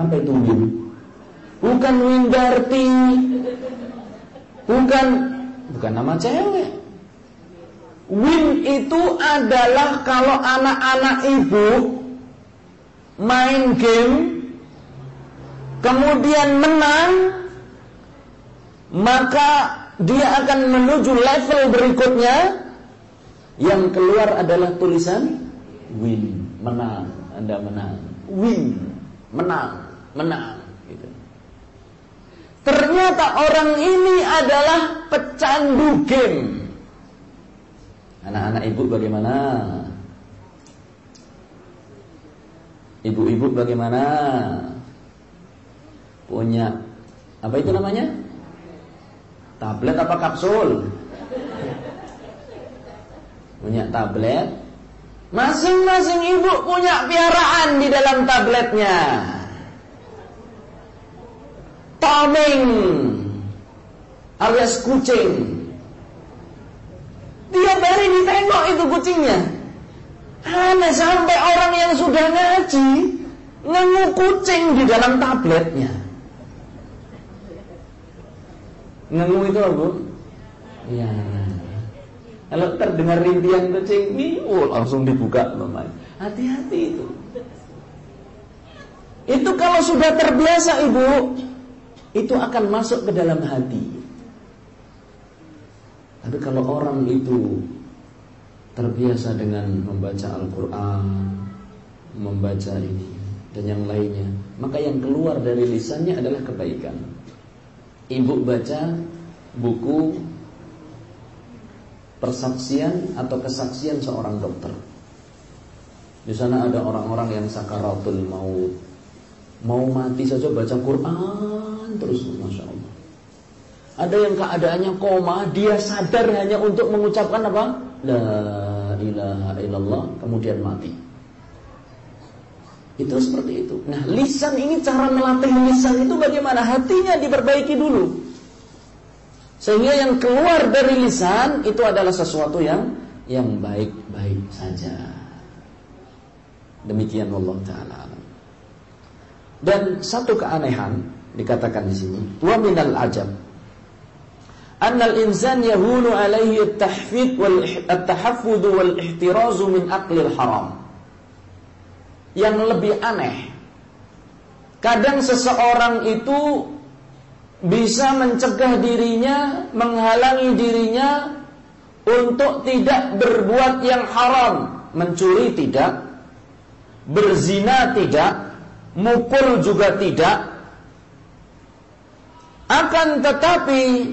Apa itu win? Bukan win berarti. Bukan. Bukan nama cewek. Win itu adalah kalau anak-anak ibu main game kemudian menang maka dia akan menuju level berikutnya yang keluar adalah tulisan win, menang, Anda menang. Win, menang, menang gitu. Ternyata orang ini adalah pecandu game. Anak-anak ibu bagaimana? Ibu-ibu bagaimana? Punya apa itu namanya? Tablet apa kapsul? Punya tablet. Masing-masing ibu punya piaraan di dalam tabletnya. Toming alias kucing. Tiap hari ditengok itu kucingnya. Aneh sampai orang yang sudah ngaji ngengu kucing di dalam tabletnya. Ngengu itu apa? Ya. Kalau terdengar rintian kucing, oh, langsung dibuka teman. Hati-hati itu. Itu kalau sudah terbiasa ibu, itu akan masuk ke dalam hati. Tapi kalau orang itu terbiasa dengan membaca Al-Quran, membaca ini dan yang lainnya, maka yang keluar dari lisannya adalah kebaikan. Ibu baca buku persaksian atau kesaksian seorang dokter. Di sana ada orang-orang yang sakaratul maut. Mau mati saja baca Quran terus, masya Allah. Ada yang keadaannya koma, dia sadar hanya untuk mengucapkan apa? La ilaha illallah, kemudian mati. Itu seperti itu. Nah, lisan ini cara melatih lisan itu bagaimana? Hatinya diperbaiki dulu. Sehingga yang keluar dari lisan itu adalah sesuatu yang yang baik-baik saja. Demikian Allah taala. Dan satu keanehan dikatakan di sini, wa minal ajab annal insan yahulu alaihi at-tahfid wal at-tahaffud wal ihtiraz min aqlil haram. Yang lebih aneh, kadang seseorang itu bisa mencegah dirinya menghalangi dirinya untuk tidak berbuat yang haram. Mencuri tidak berzina tidak mukul juga tidak. Akan tetapi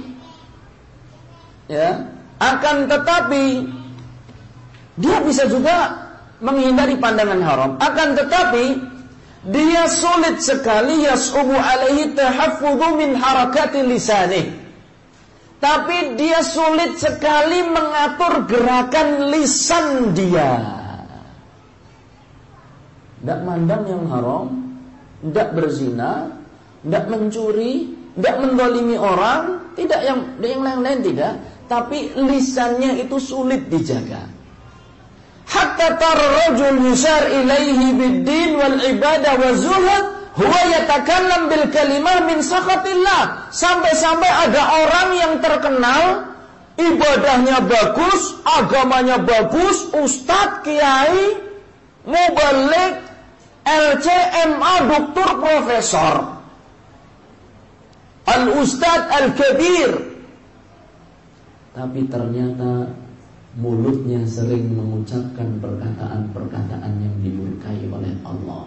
ya akan tetapi dia bisa juga menghindari pandangan haram. Akan tetapi dia sulit sekali yasubu alaihi tahaffudhu min harakati lisanih tapi dia sulit sekali mengatur gerakan lisan dia. Tidak mandang yang haram tidak berzina tidak mencuri tidak mendolimi orang tidak yang yang lain-lain tidak. Tapi lisannya itu sulit dijaga. Hatta tarrajul yusar ilaihi bid-din wal ibadah wa zuhud huwa yatakallam bil kalimah min sakhatillah. Sampai-sampai ada orang yang terkenal ibadahnya bagus, agamanya bagus, ustadz, kiai, mubalik, LCMA, doktor, profesor. Al-Ustadz Al-Kabir tapi ternyata mulutnya sering mengucapkan perkataan-perkataan yang dimurkai oleh Allah.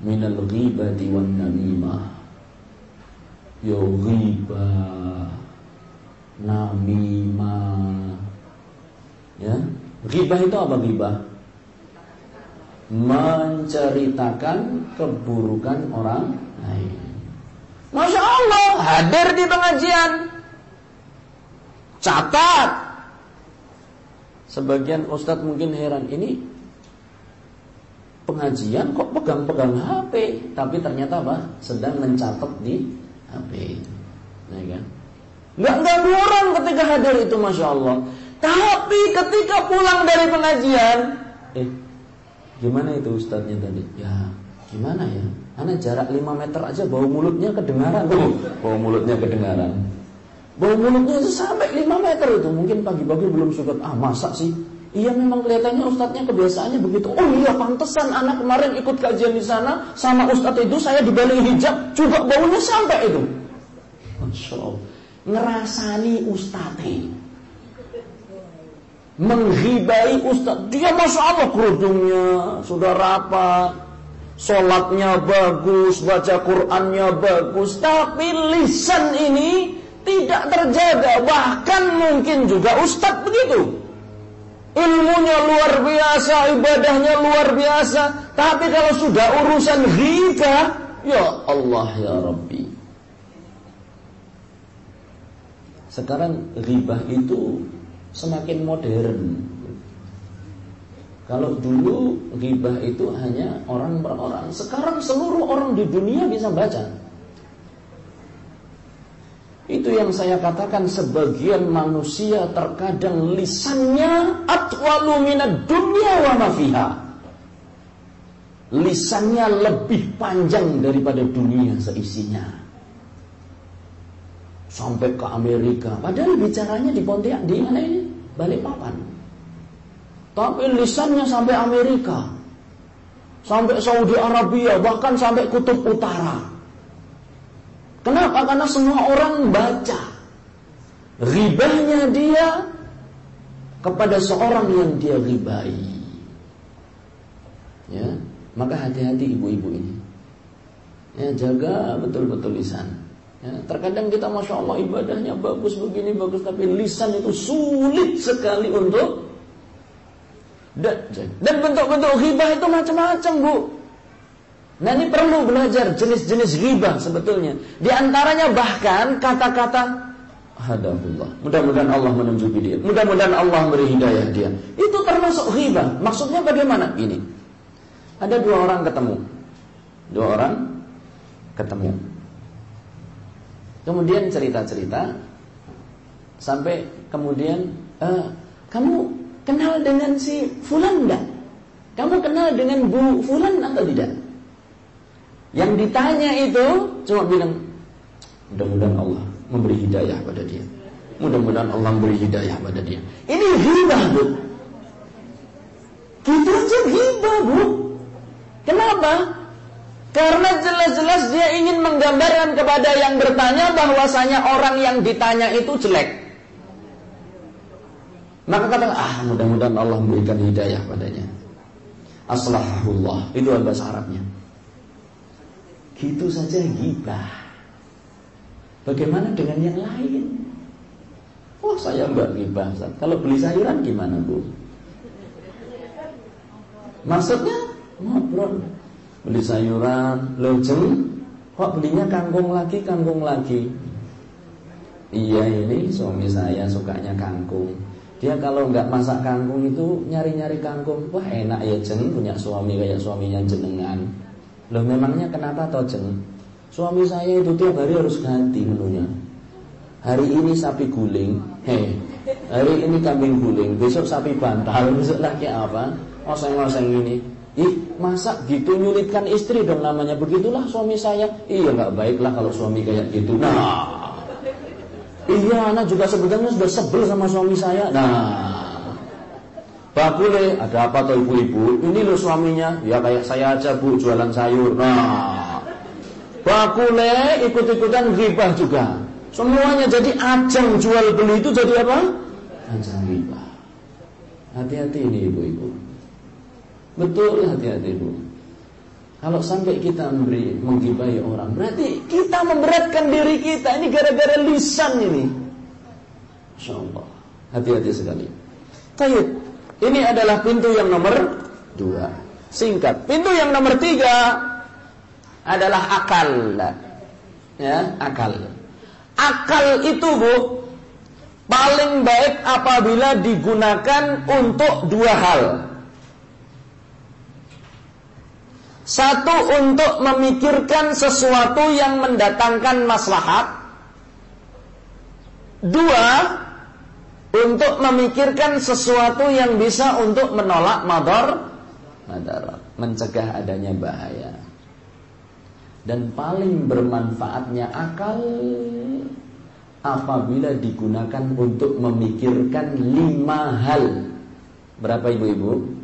Minal ghibati wan namimah. Ya ghibah namimah. Ya, ghibah itu apa ghibah? Menceritakan keburukan orang lain. Masya Allah hadir di pengajian Catat Sebagian ustadz mungkin heran Ini pengajian kok pegang-pegang HP Tapi ternyata apa? Sedang mencatat di HP ya kan? Nggak ganggu orang ketika hadir itu Masya Allah Tapi ketika pulang dari pengajian Eh Gimana itu ustadznya tadi? Ya gimana ya karena jarak 5 meter aja bau mulutnya kedengaran tuh. Bau mulutnya kedengaran. Bau mulutnya sampai 5 meter itu. Mungkin pagi-pagi belum sudah ah masa sih? Iya memang kelihatannya ustadznya kebiasaannya begitu. Oh iya pantesan anak kemarin ikut kajian di sana sama ustadz itu saya dibalik hijab juga baunya sampai itu. Masya Allah. Ngerasani ustadz menghibai ustadz. Dia masya Allah kerudungnya sudah rapat, Sholatnya bagus, baca Qurannya bagus, tapi lisan ini tidak terjaga, bahkan mungkin juga ustadz begitu. Ilmunya luar biasa, ibadahnya luar biasa, tapi kalau sudah urusan ghibah, ya Allah ya Rabbi. Sekarang ghibah itu semakin modern. Kalau dulu ghibah itu hanya orang per orang, sekarang seluruh orang di dunia bisa baca. Itu yang saya katakan sebagian manusia terkadang lisannya atwalu minad dunya wa mafiha. Lisannya lebih panjang daripada dunia seisinya. Sampai ke Amerika. Padahal bicaranya di Pontianak, di mana ini? Balikpapan. Tapi lisannya sampai Amerika. Sampai Saudi Arabia, bahkan sampai Kutub Utara. Kenapa? Karena semua orang baca ribahnya dia kepada seorang yang dia ribai. Ya, maka hati-hati ibu-ibu ini. Ya, jaga betul-betul lisan. Ya, terkadang kita masya Allah ibadahnya bagus begini bagus, tapi lisan itu sulit sekali untuk dan, bentuk-bentuk hibah itu macam-macam bu. Nah ini perlu belajar jenis-jenis riba sebetulnya. Di antaranya bahkan kata-kata Hadahullah. Mudah-mudahan Allah menunjuki dia. Mudah-mudahan Allah beri hidayah dia. Itu termasuk riba. Maksudnya bagaimana? Ini. Ada dua orang ketemu. Dua orang ketemu. Kemudian cerita-cerita sampai kemudian uh, kamu kenal dengan si Fulan enggak? Kamu kenal dengan Bu Fulan atau tidak? Yang ditanya itu cuma bilang, mudah-mudahan Allah memberi hidayah pada dia. Mudah-mudahan Allah memberi hidayah pada dia. Ini hibah, Bu. Kita aja hibah, Bu. Kenapa? Karena jelas-jelas dia ingin menggambarkan kepada yang bertanya bahwasanya orang yang ditanya itu jelek. Maka kata, ah mudah-mudahan Allah memberikan hidayah padanya. Aslahullah. Itu bahasa Arabnya. Gitu saja gibah. Bagaimana dengan yang lain? Oh saya mbak gibah. Kalau beli sayuran gimana bu? Maksudnya ngobrol. Beli sayuran, lojeng, kok belinya kangkung lagi, kangkung lagi. Iya ini suami saya sukanya kangkung. Dia kalau nggak masak kangkung itu nyari-nyari kangkung. Wah enak ya jeng punya suami kayak suaminya jenengan. Loh memangnya kenapa tojeng? Suami saya itu tiap hari harus ganti menunya. Hari ini sapi guling, heh. Hari ini kambing guling, besok sapi bantal, besok lagi apa? Oseng-oseng ini. Ih, masa gitu nyulitkan istri dong namanya begitulah suami saya. Iya nggak baiklah kalau suami kayak gitu. Nah, iya anak juga sebetulnya sudah sebel sama suami saya. Nah, Bakule, ada apa tuh ibu-ibu? Ini loh suaminya, ya kayak saya aja bu, jualan sayur. Nah, bakule ikut-ikutan ribah juga. Semuanya jadi ajang jual beli itu jadi apa? Ajang ribah. Hati-hati ini ibu-ibu. Betul hati-hati ibu. Kalau sampai kita memberi menggibai orang, berarti kita memberatkan diri kita. Ini gara-gara lisan ini. Insya Allah. Hati-hati sekali. Tayyip. Ini adalah pintu yang nomor dua. Singkat. Pintu yang nomor tiga adalah akal. Ya, akal. Akal itu bu paling baik apabila digunakan untuk dua hal. Satu untuk memikirkan sesuatu yang mendatangkan maslahat. Dua untuk memikirkan sesuatu yang bisa untuk menolak madar madarat, mencegah adanya bahaya. Dan paling bermanfaatnya akal apabila digunakan untuk memikirkan lima hal. Berapa ibu-ibu?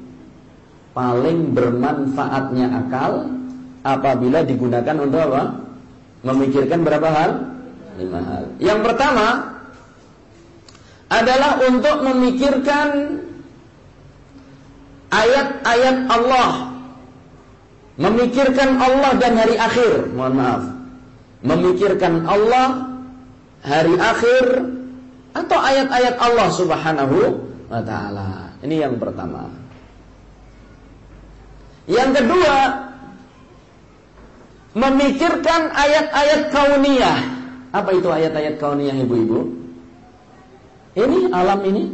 Paling bermanfaatnya akal apabila digunakan untuk apa? Memikirkan berapa hal? Lima hal. Yang pertama, adalah untuk memikirkan ayat-ayat Allah. Memikirkan Allah dan hari akhir. Mohon maaf. Memikirkan Allah hari akhir atau ayat-ayat Allah Subhanahu wa taala. Ini yang pertama. Yang kedua, memikirkan ayat-ayat kauniyah. Apa itu ayat-ayat kauniyah Ibu-ibu? Ini alam ini.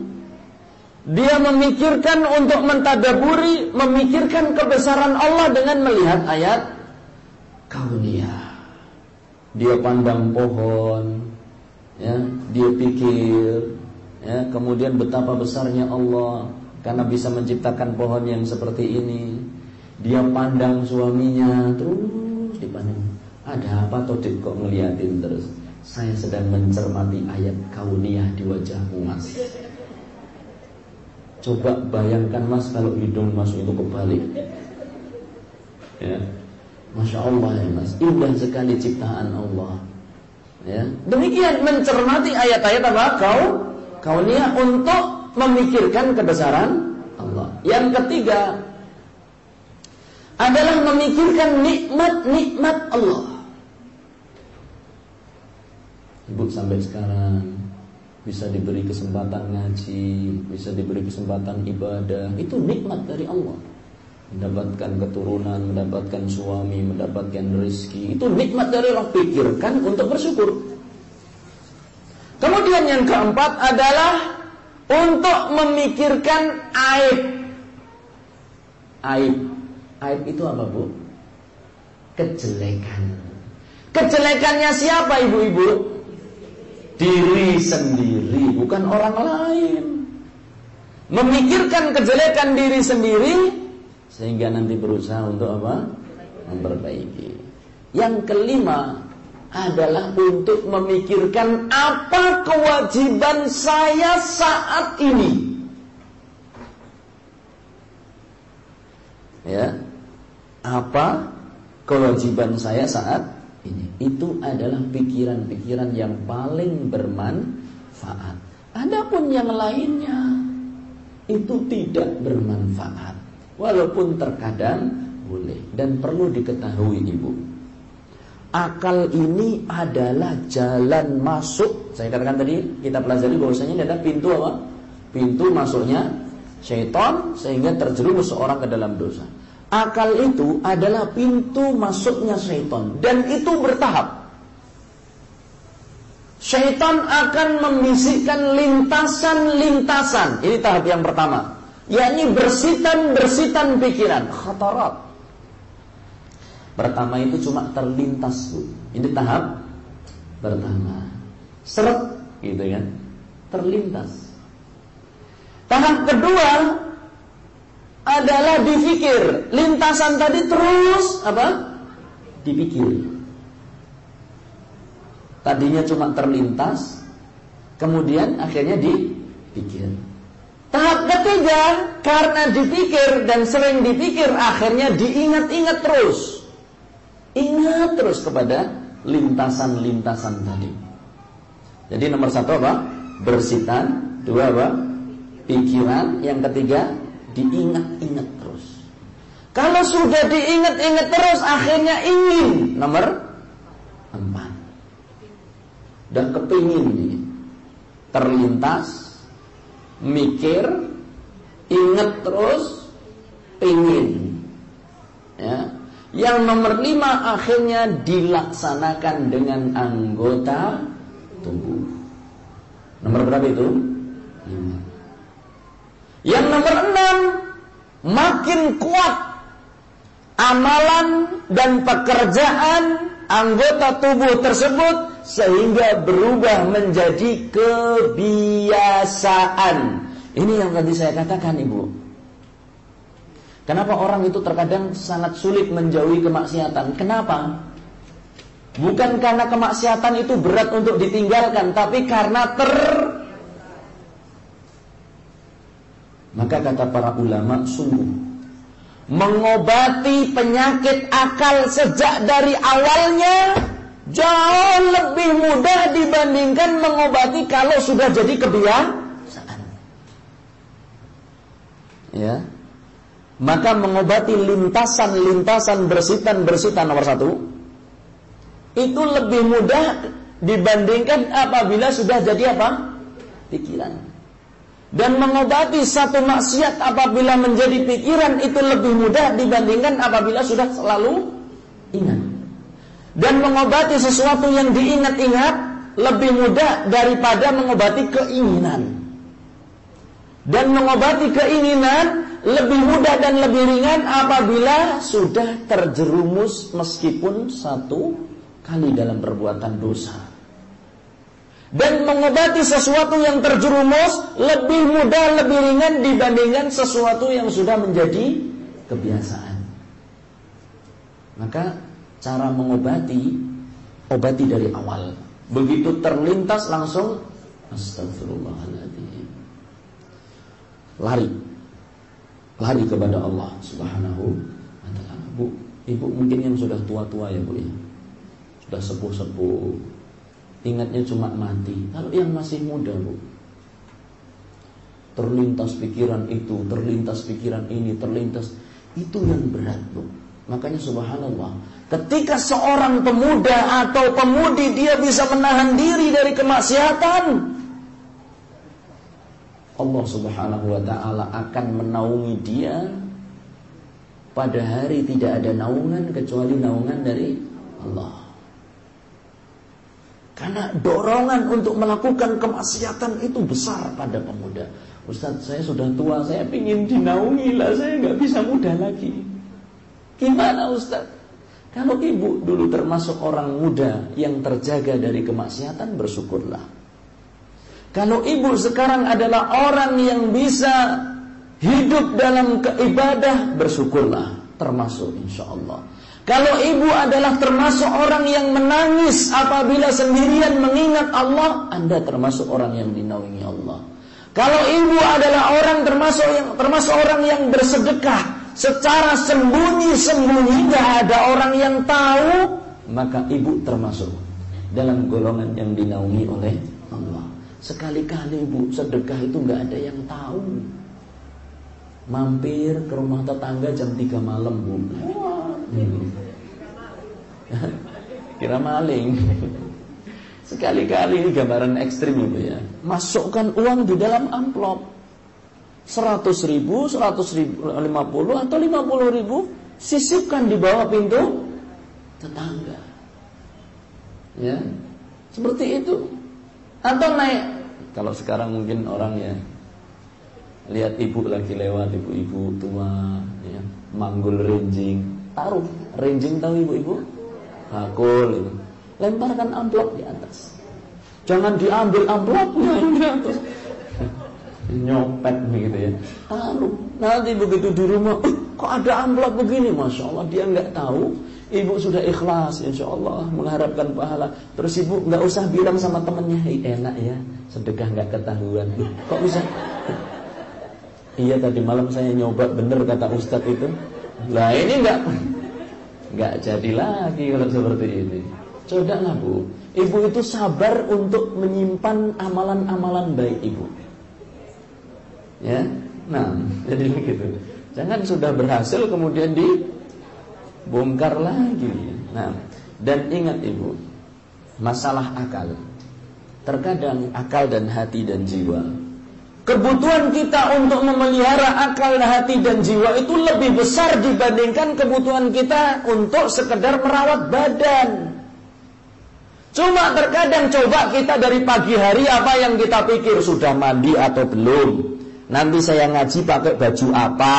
Dia memikirkan untuk mentadaburi, memikirkan kebesaran Allah dengan melihat ayat kauniyah. Dia pandang pohon, ya, dia pikir, ya, kemudian betapa besarnya Allah karena bisa menciptakan pohon yang seperti ini. Dia pandang suaminya terus dipandang. Ada apa Todik kok ngeliatin terus? Saya sedang mencermati ayat kauniyah di wajahmu mas Coba bayangkan mas kalau hidung mas itu kebalik ya. Masya Allah ya mas Indah sekali ciptaan Allah ya. Demikian mencermati ayat-ayat apa? Kau kauniyah untuk memikirkan kebesaran Allah Yang ketiga adalah memikirkan nikmat-nikmat Allah Ibu sampai sekarang bisa diberi kesempatan ngaji, bisa diberi kesempatan ibadah, itu nikmat dari Allah. Mendapatkan keturunan, mendapatkan suami, mendapatkan rezeki, itu nikmat dari Allah. Pikirkan untuk bersyukur. Kemudian yang keempat adalah untuk memikirkan aib. Aib. Aib itu apa, Bu? Kejelekan. Kejelekannya siapa, ibu-ibu? Diri sendiri, bukan orang lain. Memikirkan kejelekan diri sendiri sehingga nanti berusaha untuk apa? Memperbaiki. Yang kelima adalah untuk memikirkan apa kewajiban saya saat ini. Ya. Apa kewajiban saya saat. Itu adalah pikiran-pikiran yang paling bermanfaat. Adapun yang lainnya itu tidak bermanfaat. Walaupun terkadang boleh dan perlu diketahui Ibu. Akal ini adalah jalan masuk. Saya katakan tadi kita pelajari bahwasanya ini ada pintu apa? Pintu masuknya syaitan sehingga terjerumus seorang ke dalam dosa. Akal itu adalah pintu masuknya syaitan dan itu bertahap. Syaitan akan membisikkan lintasan-lintasan. Ini tahap yang pertama, yakni bersitan-bersitan pikiran, khatarat. Pertama itu cuma terlintas. Ini tahap pertama. Seret gitu kan. Terlintas. Tahap kedua adalah dipikir. Lintasan tadi terus apa? Dipikir. Tadinya cuma terlintas, kemudian akhirnya dipikir. Tahap ketiga, karena dipikir dan sering dipikir, akhirnya diingat-ingat terus. Ingat terus kepada lintasan-lintasan tadi. Jadi nomor satu apa? Bersitan. Dua apa? Pikiran. Yang ketiga, diingat-ingat terus. Kalau sudah diingat-ingat terus akhirnya ingin nomor empat. Dan kepingin. Terlintas mikir ingat terus pingin. Ya. Yang nomor lima akhirnya dilaksanakan dengan anggota tubuh. Nomor berapa itu? Lima. Yang nomor enam, makin kuat amalan dan pekerjaan anggota tubuh tersebut sehingga berubah menjadi kebiasaan. Ini yang tadi saya katakan Ibu. Kenapa orang itu terkadang sangat sulit menjauhi kemaksiatan? Kenapa? Bukan karena kemaksiatan itu berat untuk ditinggalkan, tapi karena ter Maka kata para ulama sungguh mengobati penyakit akal sejak dari awalnya jauh lebih mudah dibandingkan mengobati kalau sudah jadi kebiasaan. Ya. Maka mengobati lintasan-lintasan bersitan-bersitan nomor satu itu lebih mudah dibandingkan apabila sudah jadi apa? Pikiran. Dan mengobati satu maksiat apabila menjadi pikiran itu lebih mudah dibandingkan apabila sudah selalu ingat. Dan mengobati sesuatu yang diingat-ingat lebih mudah daripada mengobati keinginan. Dan mengobati keinginan lebih mudah dan lebih ringan apabila sudah terjerumus meskipun satu kali dalam perbuatan dosa. Dan mengobati sesuatu yang terjerumus lebih mudah, lebih ringan dibandingkan sesuatu yang sudah menjadi kebiasaan. Maka cara mengobati, obati dari awal. Begitu terlintas langsung Astagfirullahaladzim Lari lari kepada Allah Subhanahu wa taala. Bu, ibu mungkin yang sudah tua-tua ya, Bu ya. Sudah sepuh-sepuh. Ingatnya cuma mati. Kalau yang masih muda, Bu. Terlintas pikiran itu, terlintas pikiran ini, terlintas itu yang berat, Bu. Makanya subhanallah, ketika seorang pemuda atau pemudi dia bisa menahan diri dari kemaksiatan, Allah Subhanahu wa taala akan menaungi dia pada hari tidak ada naungan kecuali naungan dari Allah. Karena dorongan untuk melakukan kemaksiatan itu besar pada pemuda. Ustaz, saya sudah tua, saya ingin dinaungi lah, saya nggak bisa muda lagi. Gimana Ustaz? Kalau ibu dulu termasuk orang muda yang terjaga dari kemaksiatan, bersyukurlah. Kalau ibu sekarang adalah orang yang bisa hidup dalam keibadah, bersyukurlah termasuk insya Allah. Kalau ibu adalah termasuk orang yang menangis apabila sendirian mengingat Allah, Anda termasuk orang yang dinaungi Allah. Kalau ibu adalah orang termasuk yang termasuk orang yang bersedekah secara sembunyi-sembunyi, tidak ada orang yang tahu, maka ibu termasuk dalam golongan yang dinaungi oleh Allah. Sekali-kali bu sedekah itu nggak ada yang tahu. Mampir ke rumah tetangga jam 3 malam bu. Kira maling. Sekali-kali ini gambaran ekstrim ibu ya. Masukkan uang di dalam amplop. 100 ribu, 100 ribu, 50 atau 50 ribu sisipkan di bawah pintu tetangga. Ya, seperti itu. Atau naik Kalau sekarang mungkin orang ya Lihat ibu lagi lewat Ibu-ibu tua ya, Manggul rinjing Taruh. Rinjing tahu ibu-ibu? Hakul itu Lemparkan amplop di atas. Jangan diambil amplopnya. Di atas Nyopet begitu ya. Taruh. Nanti begitu di rumah Kok ada amplop begini? Masya Allah dia nggak tahu. Ibu sudah ikhlas insya Allah mengharapkan pahala. Terus ibu nggak usah bilang sama temennya, enak ya, sedekah nggak ketahuan. Kok bisa? iya tadi malam saya nyoba bener kata Ustadz itu. Lah ini nggak nggak jadi lagi kalau seperti ini. Coba lah bu, ibu itu sabar untuk menyimpan amalan-amalan baik ibu. Ya, nah jadi begitu. Jangan sudah berhasil kemudian di bongkar lagi. Nah, dan ingat ibu, masalah akal. Terkadang akal dan hati dan jiwa Kebutuhan kita untuk memelihara akal hati dan jiwa itu lebih besar dibandingkan kebutuhan kita untuk sekedar merawat badan. Cuma terkadang coba kita dari pagi hari apa yang kita pikir sudah mandi atau belum. Nanti saya ngaji pakai baju apa.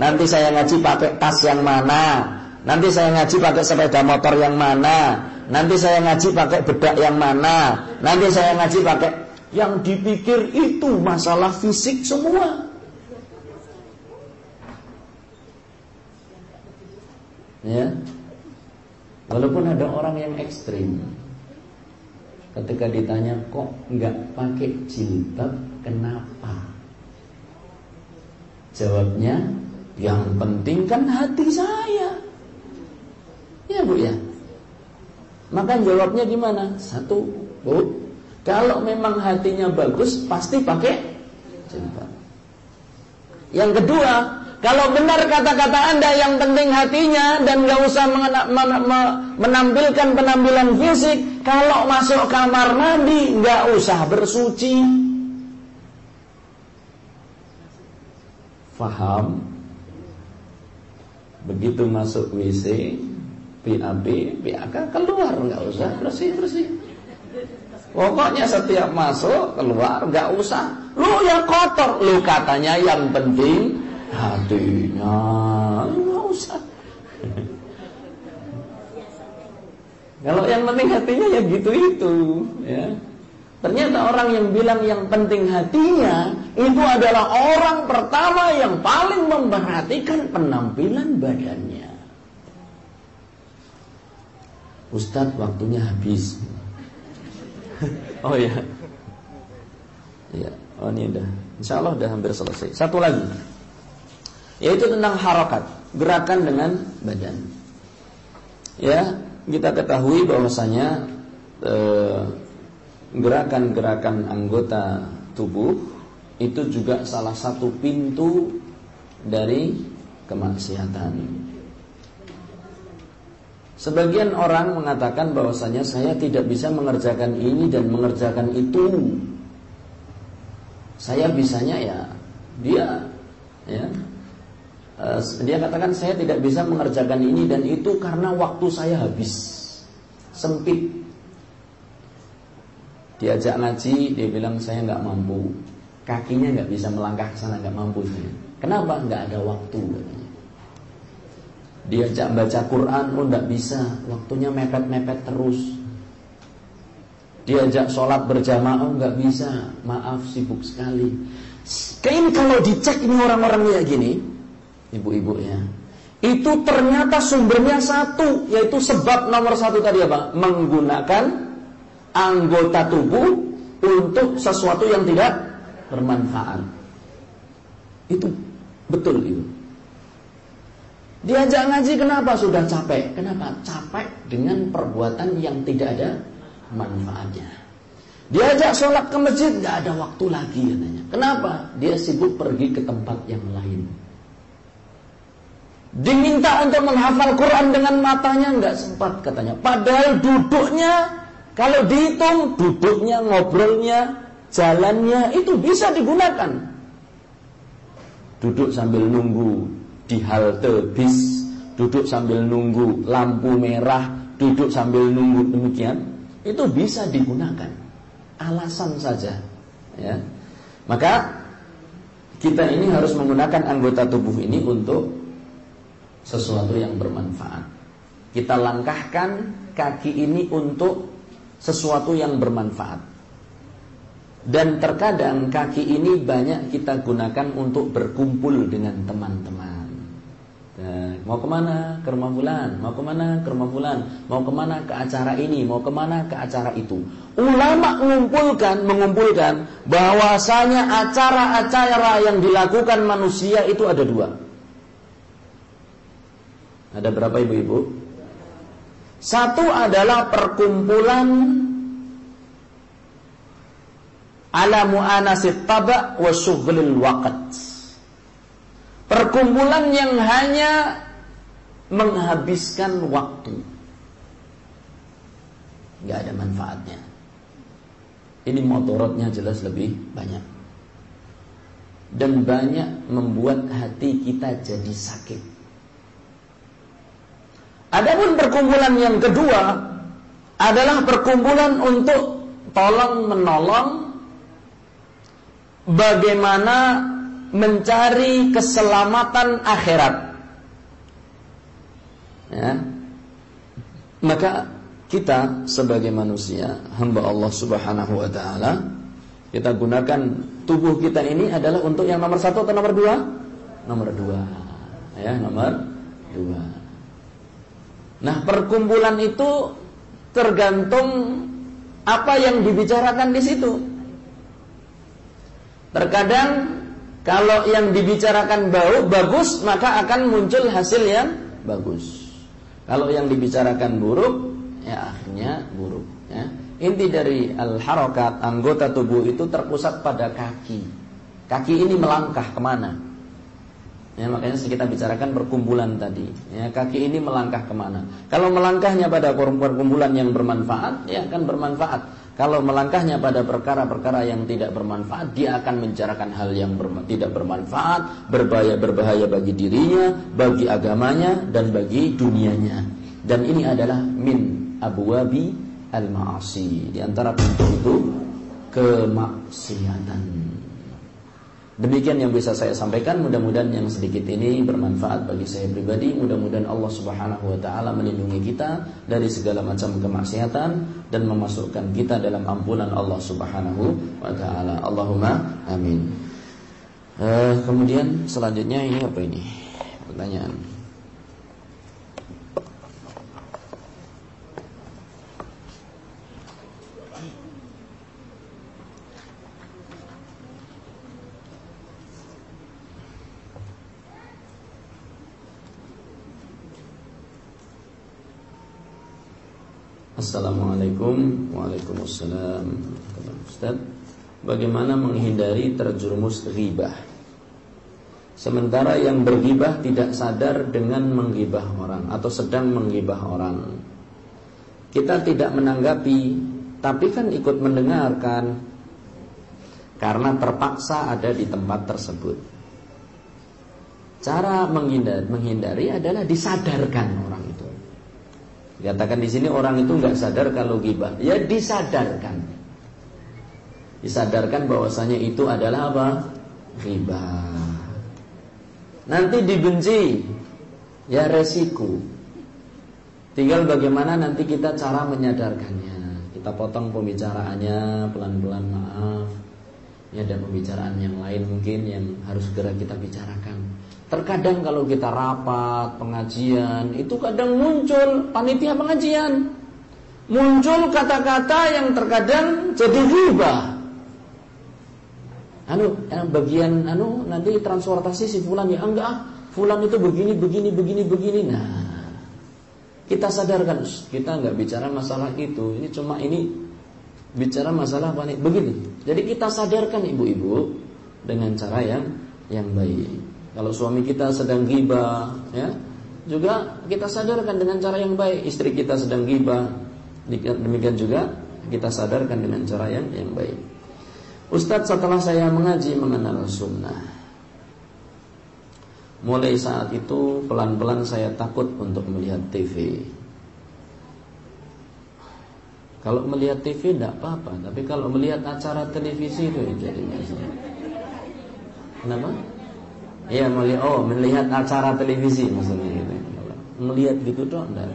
Nanti saya ngaji pakai tas yang mana. Nanti saya ngaji pakai sepeda motor yang mana Nanti saya ngaji pakai bedak yang mana Nanti saya ngaji pakai Yang dipikir itu masalah fisik semua Ya Walaupun ada orang yang ekstrim Ketika ditanya kok nggak pakai jilbab Kenapa Jawabnya Yang penting kan hati saya Ya bu ya. Maka jawabnya gimana? Satu, bu, kalau memang hatinya bagus pasti pakai jilbab. Yang kedua, kalau benar kata-kata anda yang penting hatinya dan gak usah menampilkan penampilan fisik, kalau masuk kamar mandi nggak usah bersuci. Faham? Begitu masuk WC, PAB, PAK keluar nggak usah bersih bersih. Pokoknya setiap masuk keluar nggak usah. Lu yang kotor, lu katanya yang penting hatinya nggak usah. Kalau yang penting hatinya ya gitu itu, ya. Ternyata orang yang bilang yang penting hatinya itu adalah orang pertama yang paling memperhatikan penampilan badannya. Ustadz waktunya habis. oh ya. Ya, oh ini udah. Insya Allah udah hampir selesai. Satu lagi. Yaitu tentang harokat. Gerakan dengan badan. Ya, kita ketahui bahwasanya eh, gerakan-gerakan anggota tubuh itu juga salah satu pintu dari kemaksiatan. Sebagian orang mengatakan bahwasanya saya tidak bisa mengerjakan ini dan mengerjakan itu. Saya bisanya ya dia ya uh, dia katakan saya tidak bisa mengerjakan ini dan itu karena waktu saya habis sempit. Diajak ngaji dia bilang saya nggak mampu kakinya nggak bisa melangkah ke sana nggak mampu. Kenapa? Nggak ada waktu katanya. Diajak baca Quran, oh tidak bisa, waktunya mepet-mepet terus. Diajak sholat berjamaah, oh nggak bisa, maaf sibuk sekali. Kain kalau dicek ini orang-orang kayak gini, ibu-ibu ya, itu ternyata sumbernya satu, yaitu sebab nomor satu tadi apa? Menggunakan anggota tubuh untuk sesuatu yang tidak bermanfaat. Itu betul itu. Diajak ngaji kenapa sudah capek? Kenapa? Capek dengan perbuatan yang tidak ada manfaatnya. Diajak sholat ke masjid nggak ada waktu lagi katanya. Kenapa? Dia sibuk pergi ke tempat yang lain. Diminta untuk menghafal Quran dengan matanya nggak sempat katanya. Padahal duduknya kalau dihitung duduknya, ngobrolnya, jalannya itu bisa digunakan. Duduk sambil nunggu di halte bis, duduk sambil nunggu lampu merah, duduk sambil nunggu demikian, itu bisa digunakan. Alasan saja, ya. Maka kita ini harus menggunakan anggota tubuh ini untuk sesuatu yang bermanfaat. Kita langkahkan kaki ini untuk sesuatu yang bermanfaat. Dan terkadang kaki ini banyak kita gunakan untuk berkumpul dengan teman-teman. Nah, mau ke mana? Ke rumah bulan. Mau ke mana? Ke rumah bulan. Mau ke mana? Ke acara ini. Mau ke mana? Ke acara itu. Ulama mengumpulkan, mengumpulkan bahwasanya acara-acara yang dilakukan manusia itu ada dua. Ada berapa ibu-ibu? Satu adalah perkumpulan ala mu'anasit taba wa syughlil waqt Perkumpulan yang hanya menghabiskan waktu. Gak ada manfaatnya. Ini motorotnya jelas lebih banyak. Dan banyak membuat hati kita jadi sakit. Adapun perkumpulan yang kedua adalah perkumpulan untuk tolong menolong bagaimana mencari keselamatan akhirat. Ya. Maka kita sebagai manusia, hamba Allah Subhanahu wa taala, kita gunakan tubuh kita ini adalah untuk yang nomor satu atau nomor dua? Nomor dua. Ya, nomor dua. Nah, perkumpulan itu tergantung apa yang dibicarakan di situ. Terkadang kalau yang dibicarakan bau bagus maka akan muncul hasil yang bagus. Kalau yang dibicarakan buruk ya akhirnya buruk ya. Inti dari al-harakat anggota tubuh itu terpusat pada kaki. Kaki ini melangkah ke mana? Ya, makanya kita bicarakan perkumpulan tadi. Ya, kaki ini melangkah ke mana? Kalau melangkahnya pada perkumpulan yang bermanfaat, ya akan bermanfaat. Kalau melangkahnya pada perkara-perkara yang tidak bermanfaat, dia akan membicarakan hal yang ber, tidak bermanfaat, berbahaya berbahaya bagi dirinya, bagi agamanya, dan bagi dunianya. Dan ini adalah min wabi al-ma'asi. Di antara pintu itu kemaksiatan. Demikian yang bisa saya sampaikan. Mudah-mudahan yang sedikit ini bermanfaat bagi saya pribadi. Mudah-mudahan Allah Subhanahu wa taala melindungi kita dari segala macam kemaksiatan dan memasukkan kita dalam ampunan Allah Subhanahu wa taala. Allahumma amin. Uh, kemudian selanjutnya ini apa ini? Pertanyaan. Assalamualaikum Waalaikumsalam. Ustaz Bagaimana menghindari terjerumus ghibah? Sementara yang berghibah tidak sadar dengan menggibah orang Atau sedang menggibah orang. Kita tidak menanggapi Tapi kan ikut mendengarkan. Karena terpaksa ada di tempat tersebut. Cara menghindari, menghindari adalah disadarkan orang itu Dikatakan di sini orang itu nggak sadar kalau gibah. Ya disadarkan. Disadarkan bahwasanya itu adalah apa? Gibah. Nanti dibenci. Ya resiko. Tinggal bagaimana nanti kita cara menyadarkannya. Kita potong pembicaraannya pelan-pelan maaf. Ini ada pembicaraan yang lain mungkin yang harus segera kita bicarakan. Terkadang kalau kita rapat, pengajian, itu kadang muncul panitia pengajian. Muncul kata-kata yang terkadang jadi riba. Anu, bagian anu nanti transportasi si fulan ya enggak ah, fulan itu begini begini begini begini. Nah, kita sadarkan kita enggak bicara masalah itu. Ini cuma ini bicara masalah apa nih? Begini. Jadi kita sadarkan ibu-ibu dengan cara yang yang baik. Kalau suami kita sedang gibah, ya, juga kita sadarkan dengan cara yang baik. Istri kita sedang gibah, demikian juga kita sadarkan dengan cara yang yang baik. Ustadz setelah saya mengaji mengenal sunnah Mulai saat itu pelan-pelan saya takut untuk melihat TV Kalau melihat TV tidak apa-apa Tapi kalau melihat acara televisi itu jadi masalah Kenapa? Ya melihat oh melihat acara televisi maksudnya gitu. Melihat gitu dong enggak.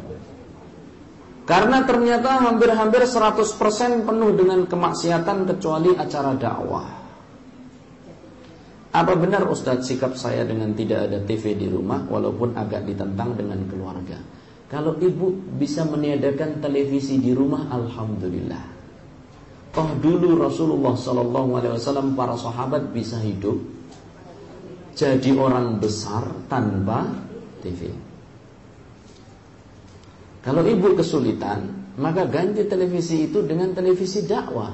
Karena ternyata hampir-hampir 100% penuh dengan kemaksiatan kecuali acara dakwah. Apa benar Ustadz sikap saya dengan tidak ada TV di rumah walaupun agak ditentang dengan keluarga? Kalau ibu bisa meniadakan televisi di rumah, alhamdulillah. Toh dulu Rasulullah SAW para sahabat bisa hidup jadi orang besar tanpa TV. Kalau ibu kesulitan, maka ganti televisi itu dengan televisi dakwah.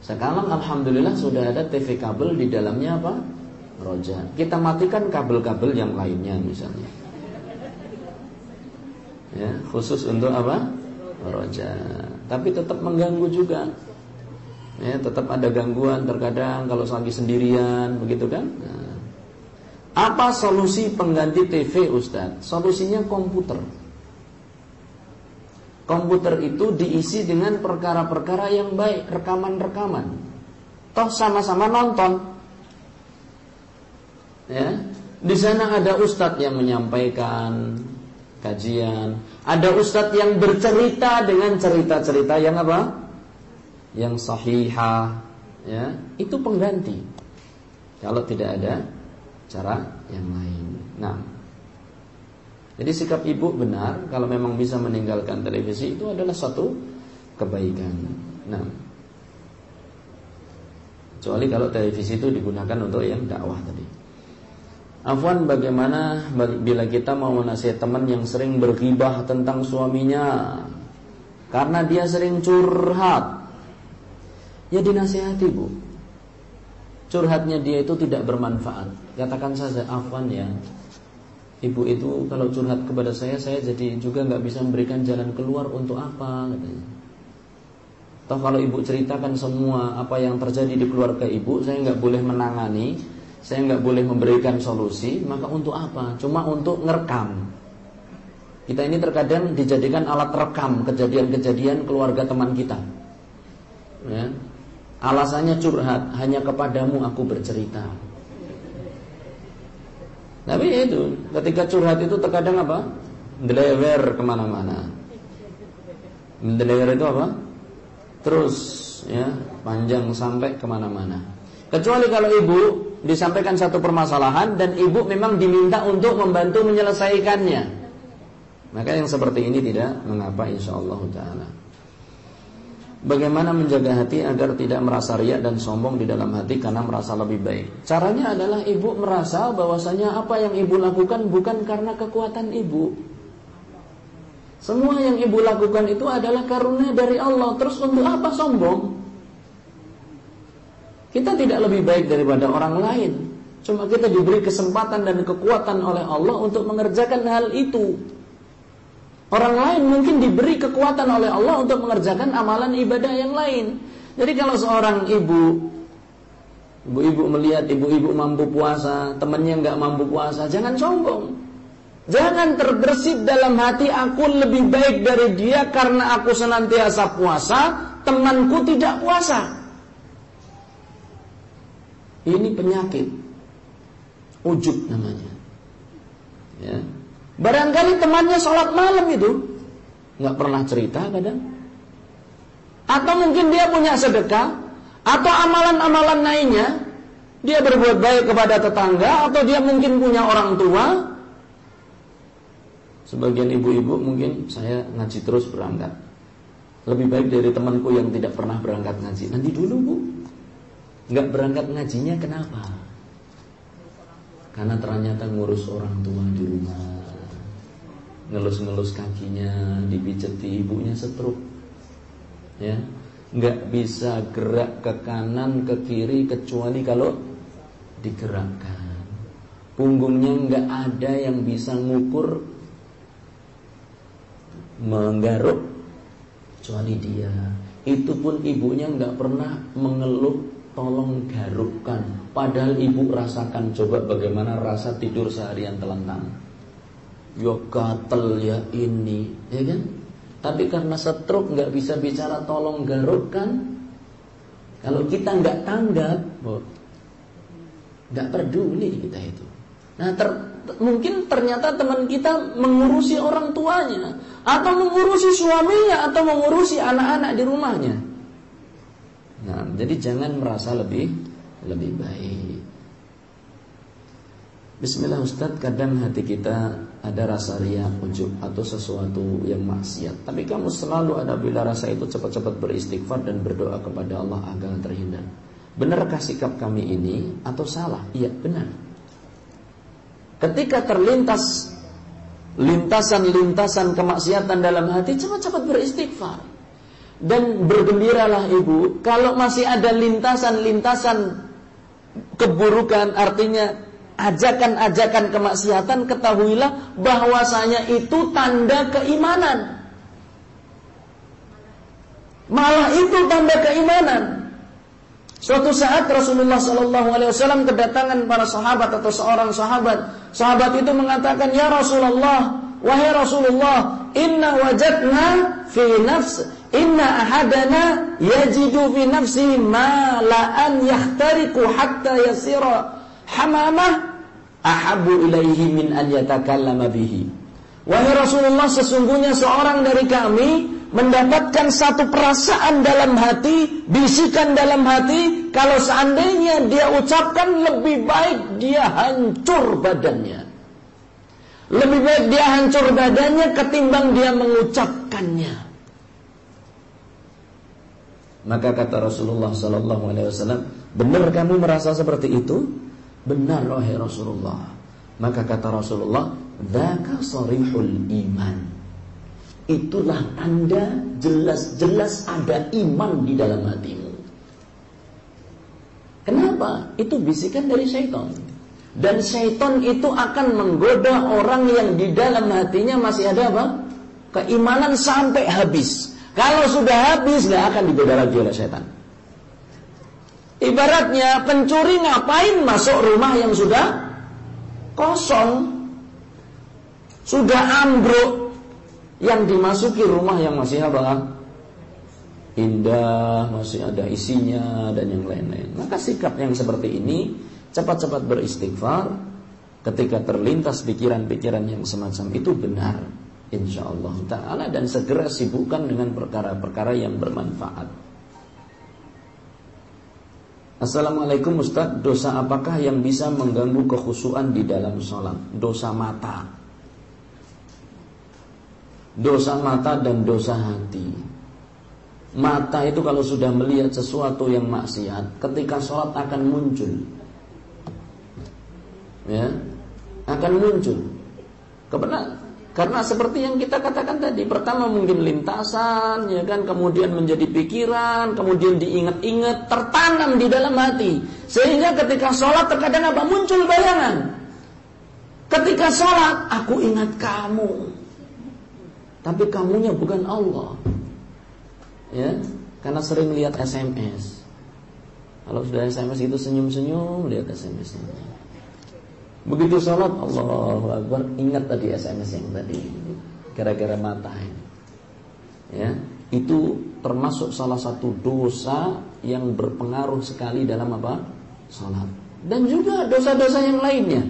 Sekarang alhamdulillah sudah ada TV kabel di dalamnya apa? Roja. Kita matikan kabel-kabel yang lainnya misalnya. Ya, khusus untuk apa? Roja. Tapi tetap mengganggu juga. Ya, tetap ada gangguan terkadang kalau lagi sendirian begitu kan? Nah, apa solusi pengganti TV Ustaz? Solusinya komputer. Komputer itu diisi dengan perkara-perkara yang baik, rekaman-rekaman. Toh sama-sama nonton. Ya, di sana ada ustadz yang menyampaikan kajian, ada ustadz yang bercerita dengan cerita-cerita yang apa? Yang sahihah, ya, itu pengganti. Kalau tidak ada cara yang lain. Nah, jadi sikap ibu benar kalau memang bisa meninggalkan televisi itu adalah suatu kebaikan. Nah, kecuali kalau televisi itu digunakan untuk yang dakwah tadi. Afwan bagaimana bila kita mau menasihat teman yang sering berghibah tentang suaminya karena dia sering curhat. Ya dinasihati Bu. Curhatnya dia itu tidak bermanfaat. Katakan saja afwan ya. Ibu itu kalau curhat kepada saya, saya jadi juga nggak bisa memberikan jalan keluar untuk apa kalau ibu ceritakan semua apa yang terjadi di keluarga ibu, saya nggak boleh menangani, saya nggak boleh memberikan solusi, maka untuk apa? Cuma untuk ngerekam. Kita ini terkadang dijadikan alat rekam kejadian-kejadian keluarga teman kita. Ya. Alasannya curhat, hanya kepadamu aku bercerita. Tapi itu, ketika curhat itu terkadang apa? Deliver ke mana-mana. Deliver itu apa? Terus, ya, panjang sampai ke mana-mana. Kecuali kalau ibu disampaikan satu permasalahan dan ibu memang diminta untuk membantu menyelesaikannya. Maka yang seperti ini tidak mengapa insya Allah taala. Bagaimana menjaga hati agar tidak merasa riak dan sombong di dalam hati karena merasa lebih baik? Caranya adalah ibu merasa bahwasanya apa yang ibu lakukan bukan karena kekuatan ibu. Semua yang ibu lakukan itu adalah karunia dari Allah. Terus untuk apa sombong? Kita tidak lebih baik daripada orang lain. Cuma kita diberi kesempatan dan kekuatan oleh Allah untuk mengerjakan hal itu. Orang lain mungkin diberi kekuatan oleh Allah untuk mengerjakan amalan ibadah yang lain. Jadi kalau seorang ibu Ibu-ibu melihat ibu-ibu mampu puasa, temannya nggak mampu puasa, jangan sombong. Jangan terbersit dalam hati aku lebih baik dari dia karena aku senantiasa puasa, temanku tidak puasa. Ini penyakit. Ujub namanya. Ya. Barangkali temannya sholat malam itu nggak pernah cerita kadang. Atau mungkin dia punya sedekah atau amalan-amalan lainnya dia berbuat baik kepada tetangga atau dia mungkin punya orang tua. Sebagian ibu-ibu mungkin saya ngaji terus berangkat. Lebih baik dari temanku yang tidak pernah berangkat ngaji. Nanti dulu bu, nggak berangkat ngajinya kenapa? Karena ternyata ngurus orang tua di rumah ngelus-ngelus kakinya, dipijeti ibunya setruk. Ya, nggak bisa gerak ke kanan ke kiri kecuali kalau digerakkan. Punggungnya nggak ada yang bisa ngukur menggaruk kecuali dia. Itu pun ibunya nggak pernah mengeluh tolong garukkan. Padahal ibu rasakan coba bagaimana rasa tidur seharian telentang ya gatel ya ini, ya kan? Tapi karena stroke nggak bisa bicara tolong garukkan. Kalau kita nggak tanggap, nggak peduli kita itu. Nah, ter, mungkin ternyata teman kita mengurusi orang tuanya, atau mengurusi suaminya, atau mengurusi anak-anak di rumahnya. Nah, jadi jangan merasa lebih lebih baik. Bismillah Ustaz, kadang hati kita ada rasa ria, ujub atau sesuatu yang maksiat. Tapi kamu selalu ada bila rasa itu cepat-cepat beristighfar dan berdoa kepada Allah agar terhindar. Benarkah sikap kami ini atau salah? Iya, benar. Ketika terlintas lintasan-lintasan kemaksiatan dalam hati, cepat-cepat beristighfar. Dan bergembiralah ibu, kalau masih ada lintasan-lintasan keburukan, artinya ajakan-ajakan kemaksiatan ketahuilah bahwasanya itu tanda keimanan. Malah itu tanda keimanan. Suatu saat Rasulullah Shallallahu Alaihi Wasallam kedatangan para sahabat atau seorang sahabat. Sahabat itu mengatakan, Ya Rasulullah, wahai Rasulullah, Inna wajadna fi nafs, Inna ahadana yajidu fi nafsi ma la an yahtariku hatta yasira hamamah ahabu ilaihi min an yatakallama bihi. Wahai Rasulullah sesungguhnya seorang dari kami mendapatkan satu perasaan dalam hati, bisikan dalam hati, kalau seandainya dia ucapkan lebih baik dia hancur badannya. Lebih baik dia hancur badannya ketimbang dia mengucapkannya. Maka kata Rasulullah sallallahu alaihi wasallam, "Benar kamu merasa seperti itu?" Benar wahai Rasulullah. Maka kata Rasulullah, "Dzaka sarihul iman." Itulah tanda jelas-jelas ada iman di dalam hatimu. Kenapa? Itu bisikan dari syaitan. Dan syaitan itu akan menggoda orang yang di dalam hatinya masih ada apa? Keimanan sampai habis. Kalau sudah habis nggak akan digoda lagi oleh syaitan. Ibaratnya pencuri ngapain masuk rumah yang sudah kosong, sudah ambruk, yang dimasuki rumah yang masih apa? Indah, masih ada isinya dan yang lain-lain. Maka sikap yang seperti ini cepat-cepat beristighfar ketika terlintas pikiran-pikiran yang semacam itu benar insya Allah taala dan segera sibukkan dengan perkara-perkara yang bermanfaat. Assalamualaikum Ustaz, dosa apakah yang bisa mengganggu kekhusuan di dalam sholat? Dosa mata. Dosa mata dan dosa hati. Mata itu kalau sudah melihat sesuatu yang maksiat, ketika sholat akan muncul ya akan muncul. Karena karena seperti yang kita katakan tadi, pertama mungkin lintasan, ya kan, kemudian menjadi pikiran, kemudian diingat-ingat, tertanam di dalam hati, sehingga ketika sholat terkadang apa muncul bayangan. Ketika sholat, aku ingat kamu, tapi kamunya bukan Allah, ya, karena sering lihat SMS. Kalau sudah SMS itu senyum-senyum, lihat SMS-nya. Begitu sholat Allahu Akbar. Ingat tadi SMS yang tadi. Gara-gara mata ini. Ya Itu termasuk salah satu dosa Yang berpengaruh sekali dalam apa? Sholat Dan juga dosa-dosa yang lainnya.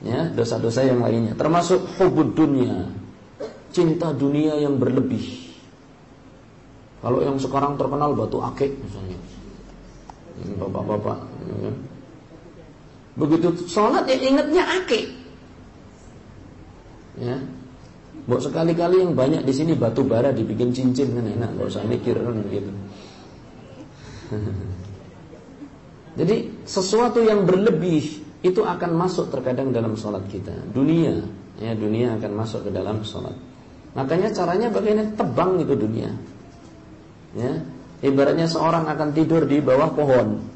Ya Dosa-dosa yang lainnya. Termasuk hubud dunia. Cinta dunia yang berlebih. Kalau yang sekarang terkenal batu akik misalnya. Bapak-bapak ya. Begitu sholat ya ingatnya akik. Ya. Buat sekali-kali yang banyak di sini batu bara dibikin cincin kan enak, nggak usah mikir kan gitu. Jadi sesuatu yang berlebih itu akan masuk terkadang dalam sholat kita. Dunia, ya dunia akan masuk ke dalam sholat. Makanya caranya bagaimana tebang itu dunia. Ya, ibaratnya seorang akan tidur di bawah pohon.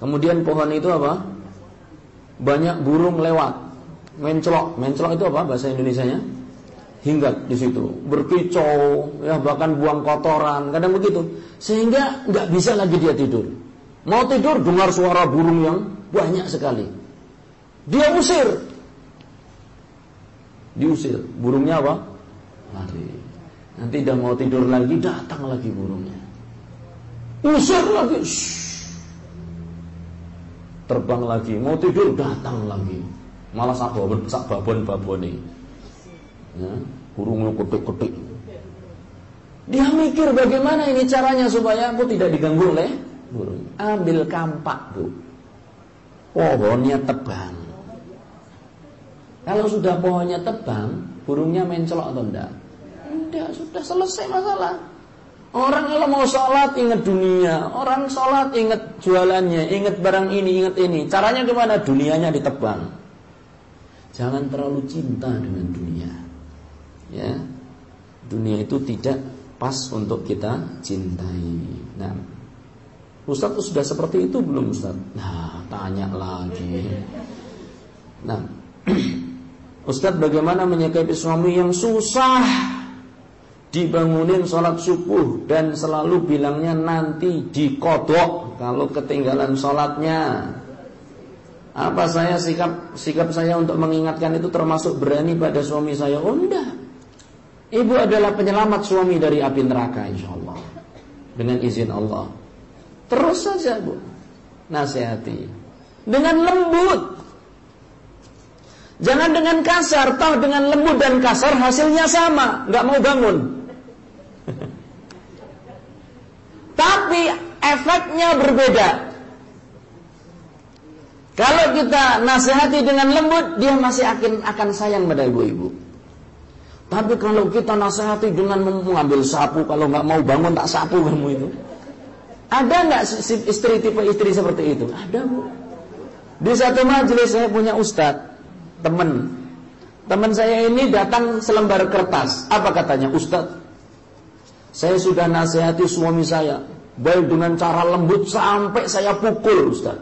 Kemudian pohon itu apa? Banyak burung lewat, mencelok. Mencelok itu apa bahasa Indonesia-nya? Hinggat di situ, berkicau, ya bahkan buang kotoran, kadang begitu. Sehingga nggak bisa lagi dia tidur. Mau tidur dengar suara burung yang banyak sekali. Dia usir. Diusir. Burungnya apa? Lari. Nanti dia mau tidur lagi, datang lagi burungnya. Usir lagi. Shh terbang lagi, mau tidur datang lagi. Malah sak babon sak babon babone. Ya, burung lu ketik-ketik. Dia mikir bagaimana ini caranya supaya aku tidak diganggu oleh burung. Ambil kampak, Bu. Pohonnya tebang. Kalau sudah pohonnya tebang, burungnya mencelok atau enggak? Enggak, sudah selesai masalah. Orang kalau mau sholat ingat dunia, orang sholat ingat jualannya, ingat barang ini, ingat ini. Caranya gimana? Dunianya ditebang. Jangan terlalu cinta dengan dunia. Ya, dunia itu tidak pas untuk kita cintai. Nah, Ustaz sudah seperti itu belum Ustaz? Nah, tanya lagi. Nah, Ustaz bagaimana menyikapi suami yang susah dibangunin sholat subuh dan selalu bilangnya nanti dikodok kalau ketinggalan sholatnya. Apa saya sikap sikap saya untuk mengingatkan itu termasuk berani pada suami saya? Oh. Ibu adalah penyelamat suami dari api neraka insya Allah dengan izin Allah. Terus saja bu nasihati dengan lembut. Jangan dengan kasar, tahu dengan lembut dan kasar hasilnya sama, nggak mau bangun. Tapi efeknya berbeda. Kalau kita nasihati dengan lembut, dia masih akan akan sayang pada ibu-ibu. Tapi kalau kita nasihati dengan mengambil sapu, kalau nggak mau bangun tak sapu kamu itu. Ada nggak istri tipe istri seperti itu? Ada bu. Di satu majelis saya punya ustadz, teman. Teman saya ini datang selembar kertas. Apa katanya ustadz? Saya sudah nasihati suami saya Baik dengan cara lembut sampai saya pukul Ustaz.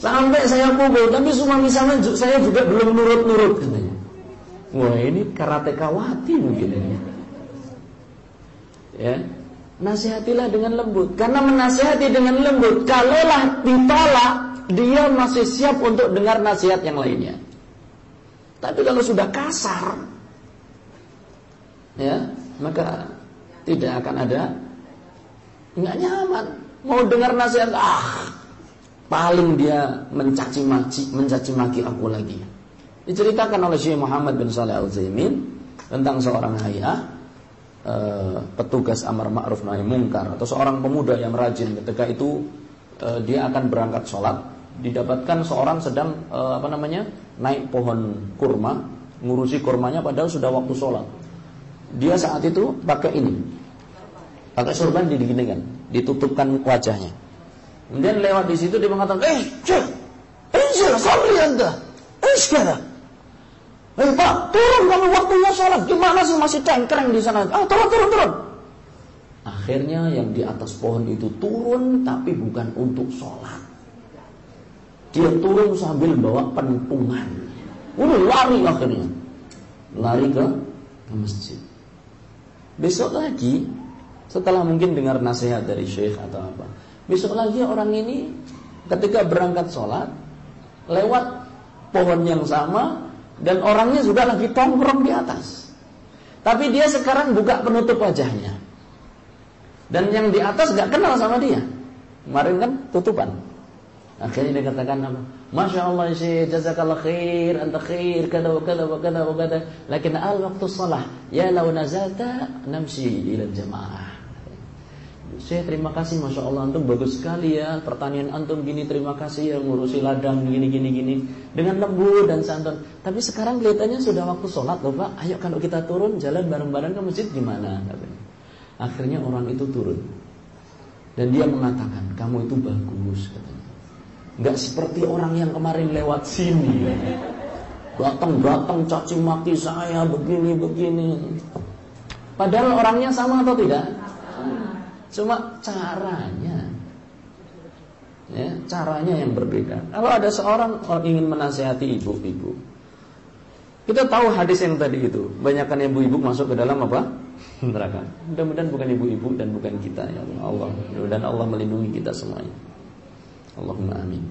Sampai saya pukul, tapi suami sama saya juga belum nurut-nurut katanya. Wah ini karateka-wati mungkin ini. Ya, nasihatilah dengan lembut. Karena menasihati dengan lembut, kalaulah ditolak, dia masih siap untuk dengar nasihat yang lainnya. Tapi kalau sudah kasar, ya maka tidak akan ada nggak nyaman. Mau dengar nasihat, ah paling dia mencaci maki mencaci maki aku lagi. Diceritakan oleh Syekh Muhammad bin Saleh Al Zaimin tentang seorang ayah e, petugas amar ma'ruf nahi mungkar atau seorang pemuda yang rajin ketika itu e, dia akan berangkat sholat didapatkan seorang sedang e, apa namanya naik pohon kurma ngurusi kurmanya padahal sudah waktu sholat dia saat itu pakai ini pakai sorban diginikan ditutupkan wajahnya Kemudian lewat di situ dia mengatakan, "Eh, cek, inzil salli anda." Eh. Eh, Pak, turun kamu waktunya sholat. Gimana sih masih cengkreng di sana? Ah, turun, turun, turun. Akhirnya yang di atas pohon itu turun tapi bukan untuk sholat. Dia turun sambil bawa pentungan. Udah lari akhirnya. Lari ke, ke masjid. Besok lagi, setelah mungkin dengar nasihat dari syekh atau apa. Besok lagi orang ini ketika berangkat sholat lewat pohon yang sama dan orangnya juga lagi tongkrong di atas. Tapi dia sekarang buka penutup wajahnya. Dan yang di atas gak kenal sama dia. Kemarin kan tutupan. Akhirnya dia katakan apa? Masya Allah sih, jazakallah khair, anta khair, kada wa kada wa kada wa kada. Lakin al waktu salah, ya lau nazata namsi ila jamaah. Saya terima kasih Masya Allah Antum bagus sekali ya. Pertanian Antum gini terima kasih ya Ngurusi ladang gini gini gini. Dengan lembut dan santun Tapi sekarang kelihatannya sudah waktu sholat loh Pak. Ayo kalau kita turun jalan bareng-bareng ke masjid gimana? Akhirnya orang itu turun. Dan dia mengatakan Kamu itu bagus katanya Gak seperti orang yang kemarin lewat sini Datang-datang caci maki saya Begini-begini Padahal orangnya sama atau tidak? Cuma caranya ya, caranya yang berbeda. Kalau ada seorang orang ingin menasehati ibu-ibu, kita tahu hadis yang tadi itu, banyakkan ibu-ibu masuk ke dalam apa? Neraka. Mudah-mudahan bukan ibu-ibu dan bukan kita ya Allah. Mudah-mudahan Allah melindungi kita semuanya. Allahumma amin.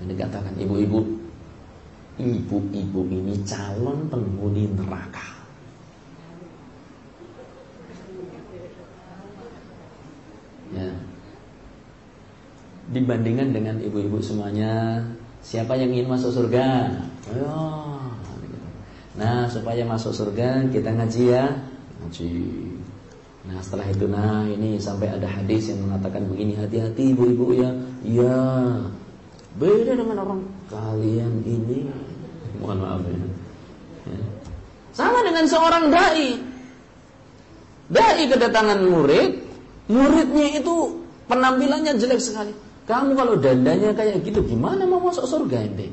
Ini dikatakan ibu-ibu, ibu-ibu ini calon penghuni neraka. ya. dibandingkan dengan ibu-ibu semuanya siapa yang ingin masuk surga Ayo. nah supaya masuk surga kita ngaji ya ngaji nah setelah itu nah ini sampai ada hadis yang mengatakan begini hati-hati ibu-ibu ya iya beda dengan orang kalian ini mohon maaf ya. ya. sama dengan seorang dai dai kedatangan murid Muridnya itu penampilannya jelek sekali. Kamu kalau dandanya kayak gitu gimana mau masuk surga ente?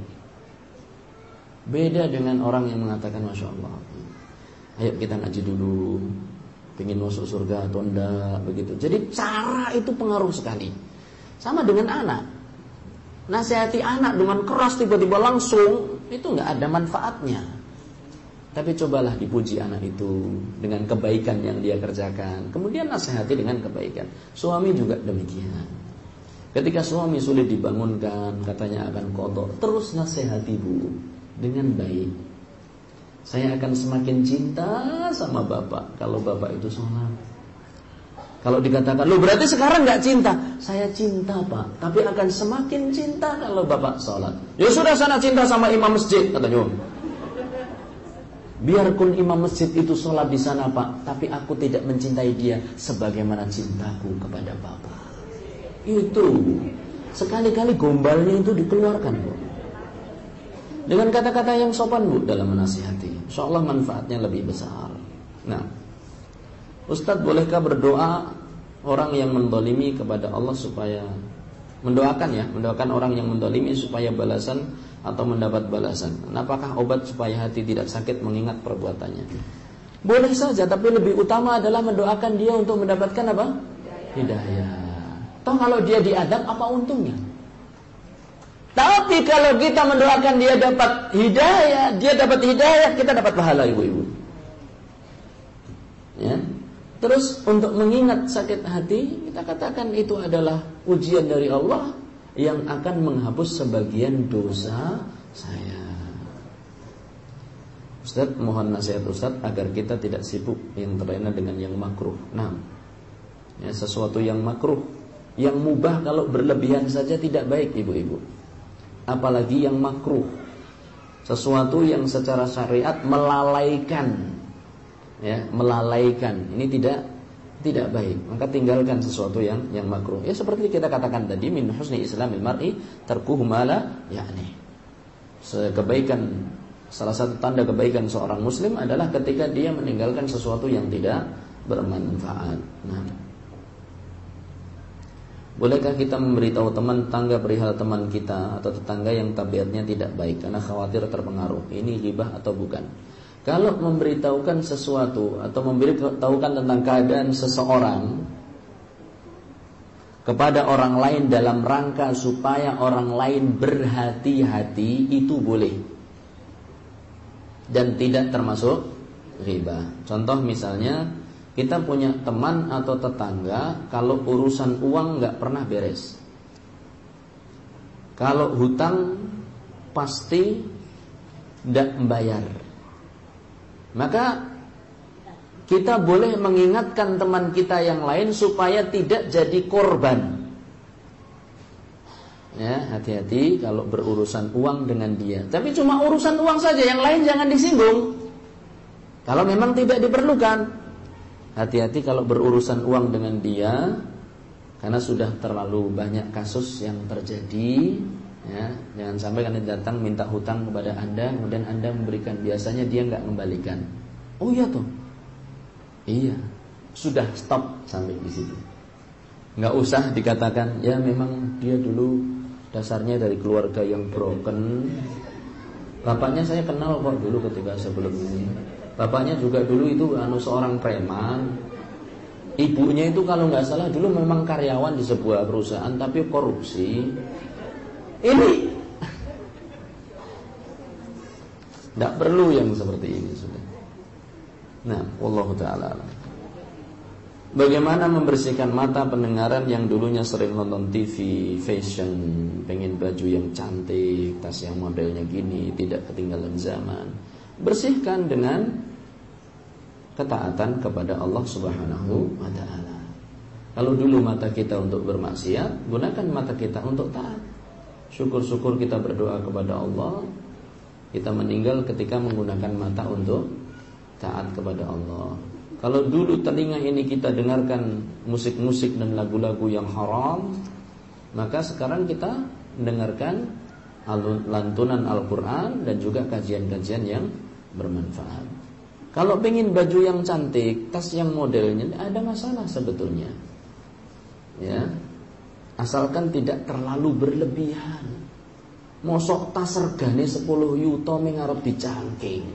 Beda dengan orang yang mengatakan Masya Allah Ayo kita ngaji dulu Pengen masuk surga atau enggak begitu. Jadi cara itu pengaruh sekali Sama dengan anak Nasihati anak dengan keras tiba-tiba langsung Itu nggak ada manfaatnya tapi cobalah dipuji anak itu dengan kebaikan yang dia kerjakan. Kemudian nasihati dengan kebaikan. Suami juga demikian. Ketika suami sulit dibangunkan, katanya akan kotor, terus nasihati bu dengan baik. Saya akan semakin cinta sama bapak kalau bapak itu sholat. Kalau dikatakan, lo berarti sekarang nggak cinta. Saya cinta pak, tapi akan semakin cinta kalau bapak sholat. Ya sudah sana cinta sama imam masjid, katanya. Biarpun imam masjid itu sholat di sana pak Tapi aku tidak mencintai dia Sebagaimana cintaku kepada bapak Itu Sekali-kali gombalnya itu dikeluarkan bu Dengan kata-kata yang sopan bu Dalam menasihati Insya Allah manfaatnya lebih besar Nah Ustadz bolehkah berdoa Orang yang mendolimi kepada Allah supaya Mendoakan ya Mendoakan orang yang mendolimi supaya balasan atau mendapat balasan. Apakah obat supaya hati tidak sakit mengingat perbuatannya? Boleh saja, tapi lebih utama adalah mendoakan dia untuk mendapatkan apa? Hidayah. Toh kalau dia diadab, apa untungnya? Tapi kalau kita mendoakan dia dapat hidayah, dia dapat hidayah, kita dapat pahala ibu-ibu. Ya. Terus untuk mengingat sakit hati, kita katakan itu adalah ujian dari Allah yang akan menghapus sebagian dosa saya. Ustaz mohon nasihat Ustaz agar kita tidak sibuk yang terlena dengan yang makruh. Nah, ya, sesuatu yang makruh, yang mubah kalau berlebihan saja tidak baik ibu-ibu. Apalagi yang makruh, sesuatu yang secara syariat melalaikan, ya melalaikan. Ini tidak tidak baik. Maka tinggalkan sesuatu yang yang makruh. Ya seperti kita katakan tadi min husni islamil mar'i tarkuhu mala yakni. Kebaikan Salah satu tanda kebaikan seorang muslim adalah ketika dia meninggalkan sesuatu yang tidak bermanfaat. Nah, Bolehkah kita memberitahu teman tetangga perihal teman kita atau tetangga yang tabiatnya tidak baik karena khawatir terpengaruh? Ini ghibah atau bukan? Kalau memberitahukan sesuatu atau memberitahukan tentang keadaan seseorang kepada orang lain dalam rangka supaya orang lain berhati-hati itu boleh dan tidak termasuk riba. Contoh misalnya kita punya teman atau tetangga kalau urusan uang nggak pernah beres. Kalau hutang pasti tidak membayar. Maka kita boleh mengingatkan teman kita yang lain supaya tidak jadi korban Ya, hati-hati kalau berurusan uang dengan dia. Tapi cuma urusan uang saja, yang lain jangan disinggung. Kalau memang tidak diperlukan. Hati-hati kalau berurusan uang dengan dia karena sudah terlalu banyak kasus yang terjadi ya. Jangan sampai karena datang minta hutang kepada Anda kemudian Anda memberikan, biasanya dia nggak kembalikan. Oh iya toh. Iya. Sudah stop sampai di situ. Nggak usah dikatakan ya memang dia dulu dasarnya dari keluarga yang broken. Bapaknya saya kenal kok dulu ketika sebelum ini. Bapaknya juga dulu itu anu seorang preman. Ibunya itu kalau nggak salah dulu memang karyawan di sebuah perusahaan tapi korupsi. Ini tidak perlu yang seperti ini sudah. Nah, Allah taala. Bagaimana membersihkan mata pendengaran yang dulunya sering nonton TV, fashion, pengen baju yang cantik, tas yang modelnya gini, tidak ketinggalan zaman. Bersihkan dengan ketaatan kepada Allah Subhanahu wa taala. Kalau dulu mata kita untuk bermaksiat, gunakan mata kita untuk taat. Syukur-syukur kita berdoa kepada Allah. Kita meninggal ketika menggunakan mata untuk taat kepada Allah. Kalau dulu telinga ini kita dengarkan musik-musik dan lagu-lagu yang haram, maka sekarang kita mendengarkan lantunan Al-Quran dan juga kajian-kajian yang bermanfaat. Kalau pengen baju yang cantik, tas yang modelnya, ada masalah sebetulnya. Ya, asalkan tidak terlalu berlebihan. Mosok tas regane 10 yuto mengarep dicangking.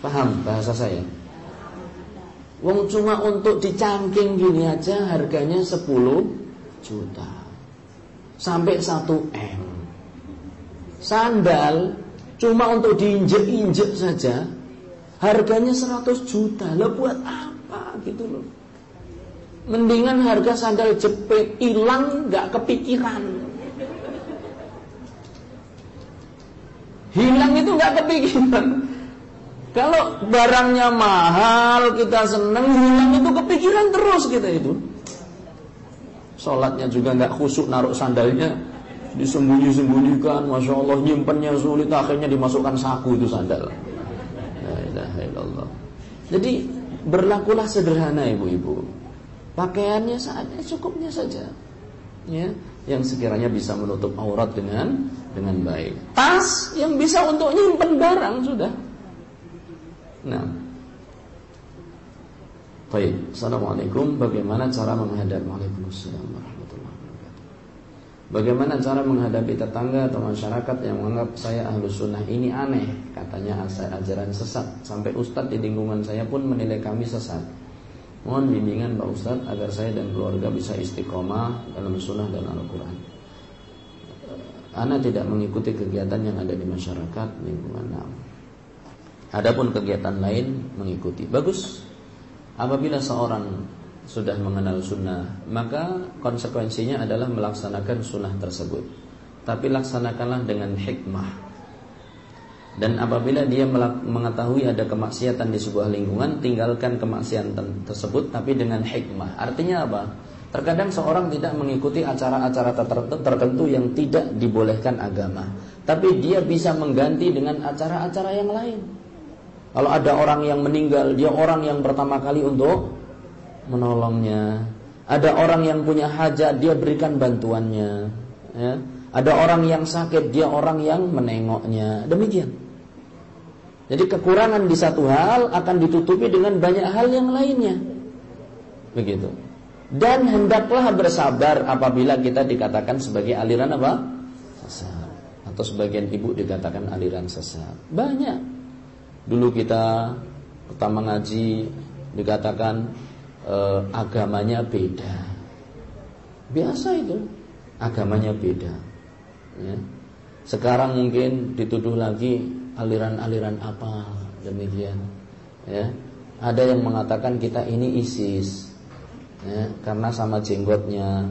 Paham bahasa saya? Wong cuma untuk dicangking gini aja harganya 10 juta Sampai 1 M Sandal cuma untuk diinjek-injek saja Harganya 100 juta. Lah buat apa gitu loh? Mendingan harga sandal jepit hilang nggak kepikiran. Hilang itu nggak kepikiran. Kalau barangnya mahal, kita seneng, hilang itu kepikiran terus kita itu. Sholatnya juga nggak khusuk naruh sandalnya disembunyi-sembunyikan, masya Allah nyimpennya sulit, akhirnya dimasukkan saku itu sandal. Jadi berlakulah sederhana ibu-ibu. Pakaiannya saatnya cukupnya saja. Ya, yang sekiranya bisa menutup aurat dengan dengan baik. Tas yang bisa untuk nyimpen barang sudah. Nah. Baik, Assalamualaikum Bagaimana cara menghadap Waalaikumsalam Bagaimana cara menghadapi tetangga atau masyarakat yang menganggap saya ahlus sunnah ini aneh? Katanya ajaran sesat. Sampai ustadz di lingkungan saya pun menilai kami sesat. Mohon bimbingan Pak Ustadz agar saya dan keluarga bisa istiqomah dalam sunnah dan Al-Quran. Ana tidak mengikuti kegiatan yang ada di masyarakat lingkungan nama. Adapun kegiatan lain mengikuti. Bagus. Apabila seorang sudah mengenal sunnah Maka konsekuensinya adalah melaksanakan sunnah tersebut. Tapi laksanakanlah dengan hikmah. Dan apabila dia mengetahui ada kemaksiatan di sebuah lingkungan Tinggalkan kemaksiatan tersebut tapi dengan hikmah. Artinya apa? Terkadang seorang tidak mengikuti acara-acara tertentu yang tidak dibolehkan agama. Tapi dia bisa mengganti dengan acara-acara yang lain. Kalau ada orang yang meninggal Dia orang yang pertama kali untuk menolongnya. Ada orang yang punya hajat, dia berikan bantuannya. Ya. Ada orang yang sakit, dia orang yang menengoknya. Demikian. Jadi kekurangan di satu hal akan ditutupi dengan banyak hal yang lainnya. Begitu. Dan hendaklah bersabar apabila kita dikatakan sebagai aliran apa? Sesat. Atau sebagian ibu dikatakan aliran sesat. Banyak. Dulu kita pertama ngaji dikatakan eh, agamanya beda. Biasa itu, agamanya beda. Ya. Sekarang mungkin dituduh lagi aliran-aliran apa demikian. Ya. Ada yang mengatakan kita ini ISIS, ya, karena sama jenggotnya,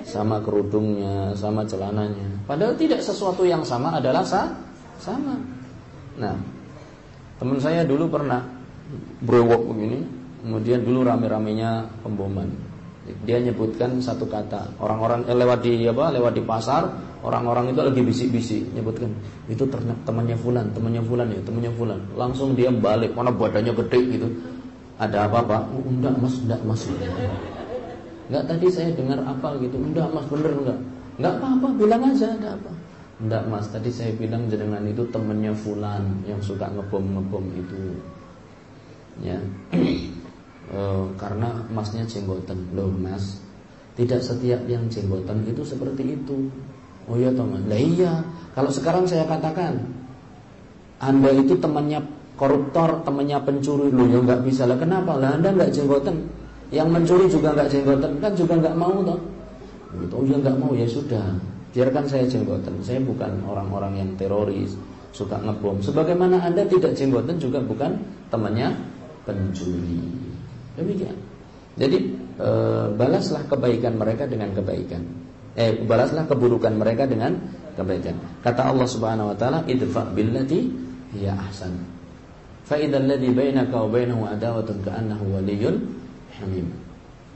sama kerudungnya, sama celananya. Padahal tidak sesuatu yang sama adalah sa sama. Nah, teman saya dulu pernah brewok begini, Kemudian dulu rame-ramenya pemboman. Dia nyebutkan satu kata. Orang-orang eh, lewat di apa? Lewat di pasar, orang-orang itu lagi bisik-bisik nyebutkan itu temannya fulan, temannya fulan ya, temannya fulan. Langsung dia balik, mana badannya gede gitu. Ada apa, Pak? Oh, enggak, Mas, enggak, Mas. Enggak tadi saya dengar apa gitu. Enggak, Mas, bener enggak? Enggak apa-apa, bilang aja, enggak apa. Enggak, Mas, tadi saya bilang jenengan itu temannya fulan yang suka ngebom-ngebom itu. Ya. e, karena masnya jenggotan loh mas tidak setiap yang jenggotan itu seperti itu. Oh iya teman lah iya kalau sekarang saya katakan anda itu temannya koruptor temannya pencuri. Loh ya nggak bisa. Lah kenapa? Lah anda nggak jenggotan yang mencuri juga nggak jenggotan kan juga nggak mau toh. Gitu. Oh ya nggak mau. Ya sudah. Biarkan saya jenggotan saya bukan orang-orang yang teroris suka ngebom. Sebagaimana anda tidak jenggotan juga bukan temannya pencuri Demikian. Jadi e, balaslah kebaikan mereka dengan kebaikan. Eh balaslah keburukan mereka dengan kebaikan. Kata Allah Subhanahu wa taala, "Idfa billati hiya ahsan." Fa idzal ladzi bainaka wa bainahu adawatun ka'annahu waliyyun hamim.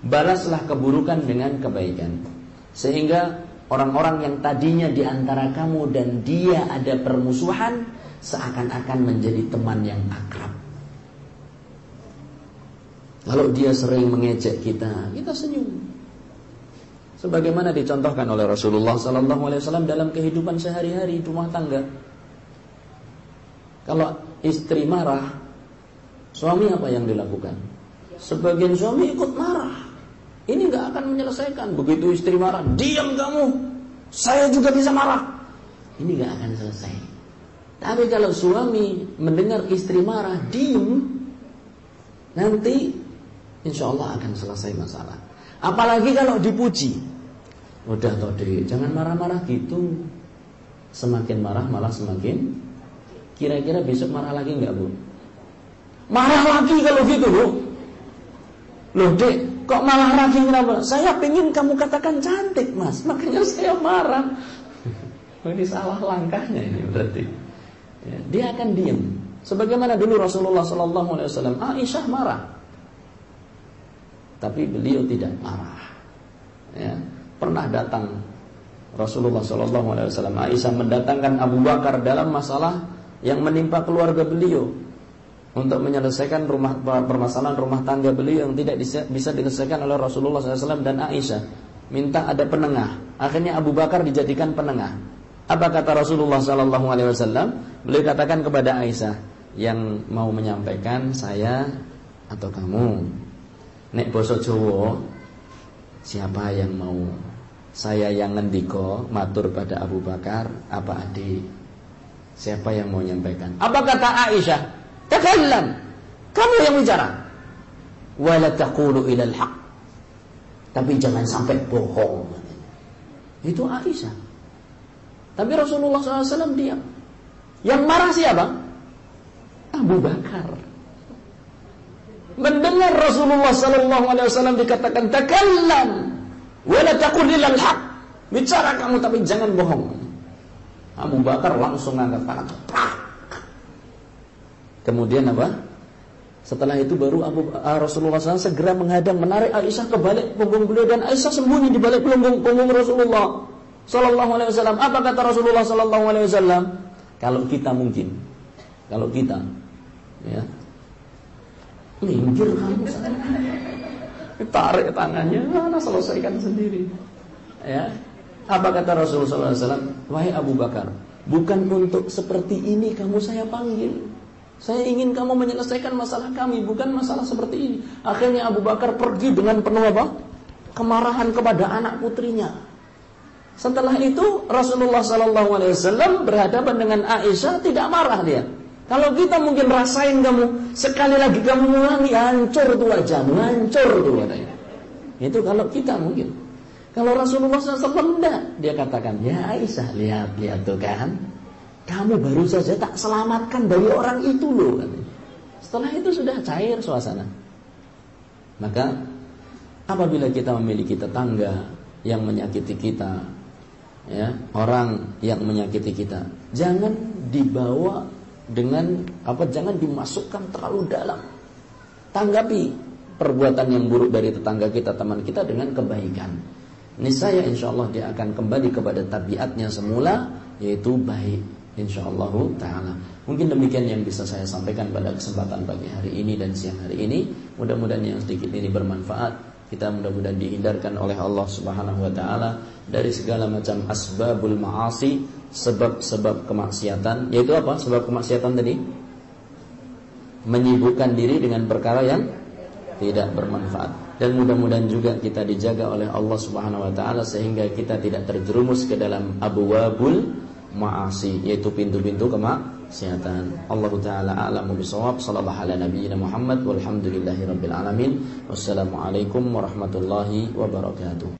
Balaslah keburukan dengan kebaikan. Sehingga orang-orang yang tadinya di antara kamu dan dia ada permusuhan seakan-akan menjadi teman yang akrab. Kalau dia sering mengejek kita, kita senyum. Sebagaimana dicontohkan oleh Rasulullah sallallahu alaihi wasallam dalam kehidupan sehari-hari rumah tangga. Kalau istri marah, suami apa yang dilakukan? Sebagian suami ikut marah. Ini nggak akan menyelesaikan. Begitu istri marah, diam kamu. Saya juga bisa marah. Ini nggak akan selesai. Tapi kalau suami mendengar istri marah, diem, nanti Insya Allah akan selesai masalah. Apalagi kalau dipuji. Udah toh deh, jangan marah-marah gitu. Semakin marah malah semakin. Kira-kira besok marah lagi nggak bu? Marah lagi kalau gitu bu. Loh dek, kok malah lagi kenapa? Saya pengen kamu katakan cantik mas, makanya saya marah. ini salah langkahnya ini berarti. Ya, dia akan diam. Sebagaimana dulu Rasulullah SAW, Aisyah marah. Tapi beliau tidak marah. Ya, pernah datang Rasulullah Wasallam. Aisyah mendatangkan Abu Bakar dalam masalah yang menimpa keluarga beliau untuk menyelesaikan rumah permasalahan rumah tangga beliau yang tidak bisa, diselesaikan oleh Rasulullah SAW dan Aisyah. Minta ada penengah. Akhirnya Abu Bakar dijadikan penengah. Apa kata Rasulullah Wasallam? Beliau katakan kepada Aisyah yang mau menyampaikan saya atau kamu Nek bosok Jawa siapa yang mau Saya yang ngendiko matur pada Abu Bakar apa adik? Siapa yang mau menyampaikan? Apa kata Aisyah? Takallam. Kamu yang bicara. Wala ilal haq. Tapi jangan sampai bohong. Itu Aisyah. Tapi Rasulullah SAW diam. Yang marah siapa? Abu Bakar. Mendengar Rasulullah SAW dikatakan takallam wala taqul. Bicara kamu tapi jangan bohong. Abu Bakar langsung angkat tangan. Kemudian apa? Setelah itu baru Abu uh, Rasulullah SAW segera menghadang menarik Aisyah ke balik punggung beliau dan Aisyah sembunyi di balik punggung punggung Rasulullah Sallallahu Alaihi Wasallam. Apa kata Rasulullah Sallallahu Alaihi Wasallam? Kalau kita mungkin, kalau kita, ya, minggir kamu, tarik tangannya, mana selesaikan sendiri, ya. Apa kata Rasulullah SAW? Wahai Abu Bakar, bukan untuk seperti ini kamu saya panggil. Saya ingin kamu menyelesaikan masalah kami, bukan masalah seperti ini. Akhirnya Abu Bakar pergi dengan penuh apa? Kemarahan kepada anak putrinya. Setelah itu Rasulullah SAW berhadapan dengan Aisyah tidak marah dia. Kalau kita mungkin rasain kamu sekali lagi kamu mengulangi hancur tuh wajahmu, hancur tuh katanya. Itu kalau kita mungkin. Kalau Rasulullah SAW enggak, dia katakan, ya Aisyah lihat lihat tuh kan, kamu baru saja tak selamatkan dari orang itu loh. Setelah itu sudah cair suasana. Maka apabila kita memiliki tetangga yang menyakiti kita, ya orang yang menyakiti kita, jangan dibawa dengan apa? Jangan dimasukkan terlalu dalam. Tanggapi perbuatan yang buruk dari tetangga kita, teman kita dengan kebaikan. Niscaya insya Allah dia akan kembali kepada tabiatnya semula, yaitu baik. insyaallah taala. Mungkin demikian yang bisa saya sampaikan pada kesempatan pagi hari ini dan siang hari ini. Mudah-mudahan yang sedikit ini bermanfaat. Kita mudah-mudahan dihindarkan oleh Allah Subhanahu wa taala dari segala macam asbabul ma'asi, sebab-sebab kemaksiatan. Yaitu apa? Sebab kemaksiatan tadi menyibukkan diri dengan perkara yang tidak bermanfaat. Dan mudah-mudahan juga kita dijaga oleh Allah Subhanahu wa taala sehingga kita tidak terjerumus ke dalam abwabul ma'asi yaitu pintu-pintu kemaksiatan. Allah taala a'lamu bisawab. Sallallahu ala nabiyyina Muhammad walhamdulillahi rabbil alamin. Wassalamualaikum warahmatullahi wabarakatuh.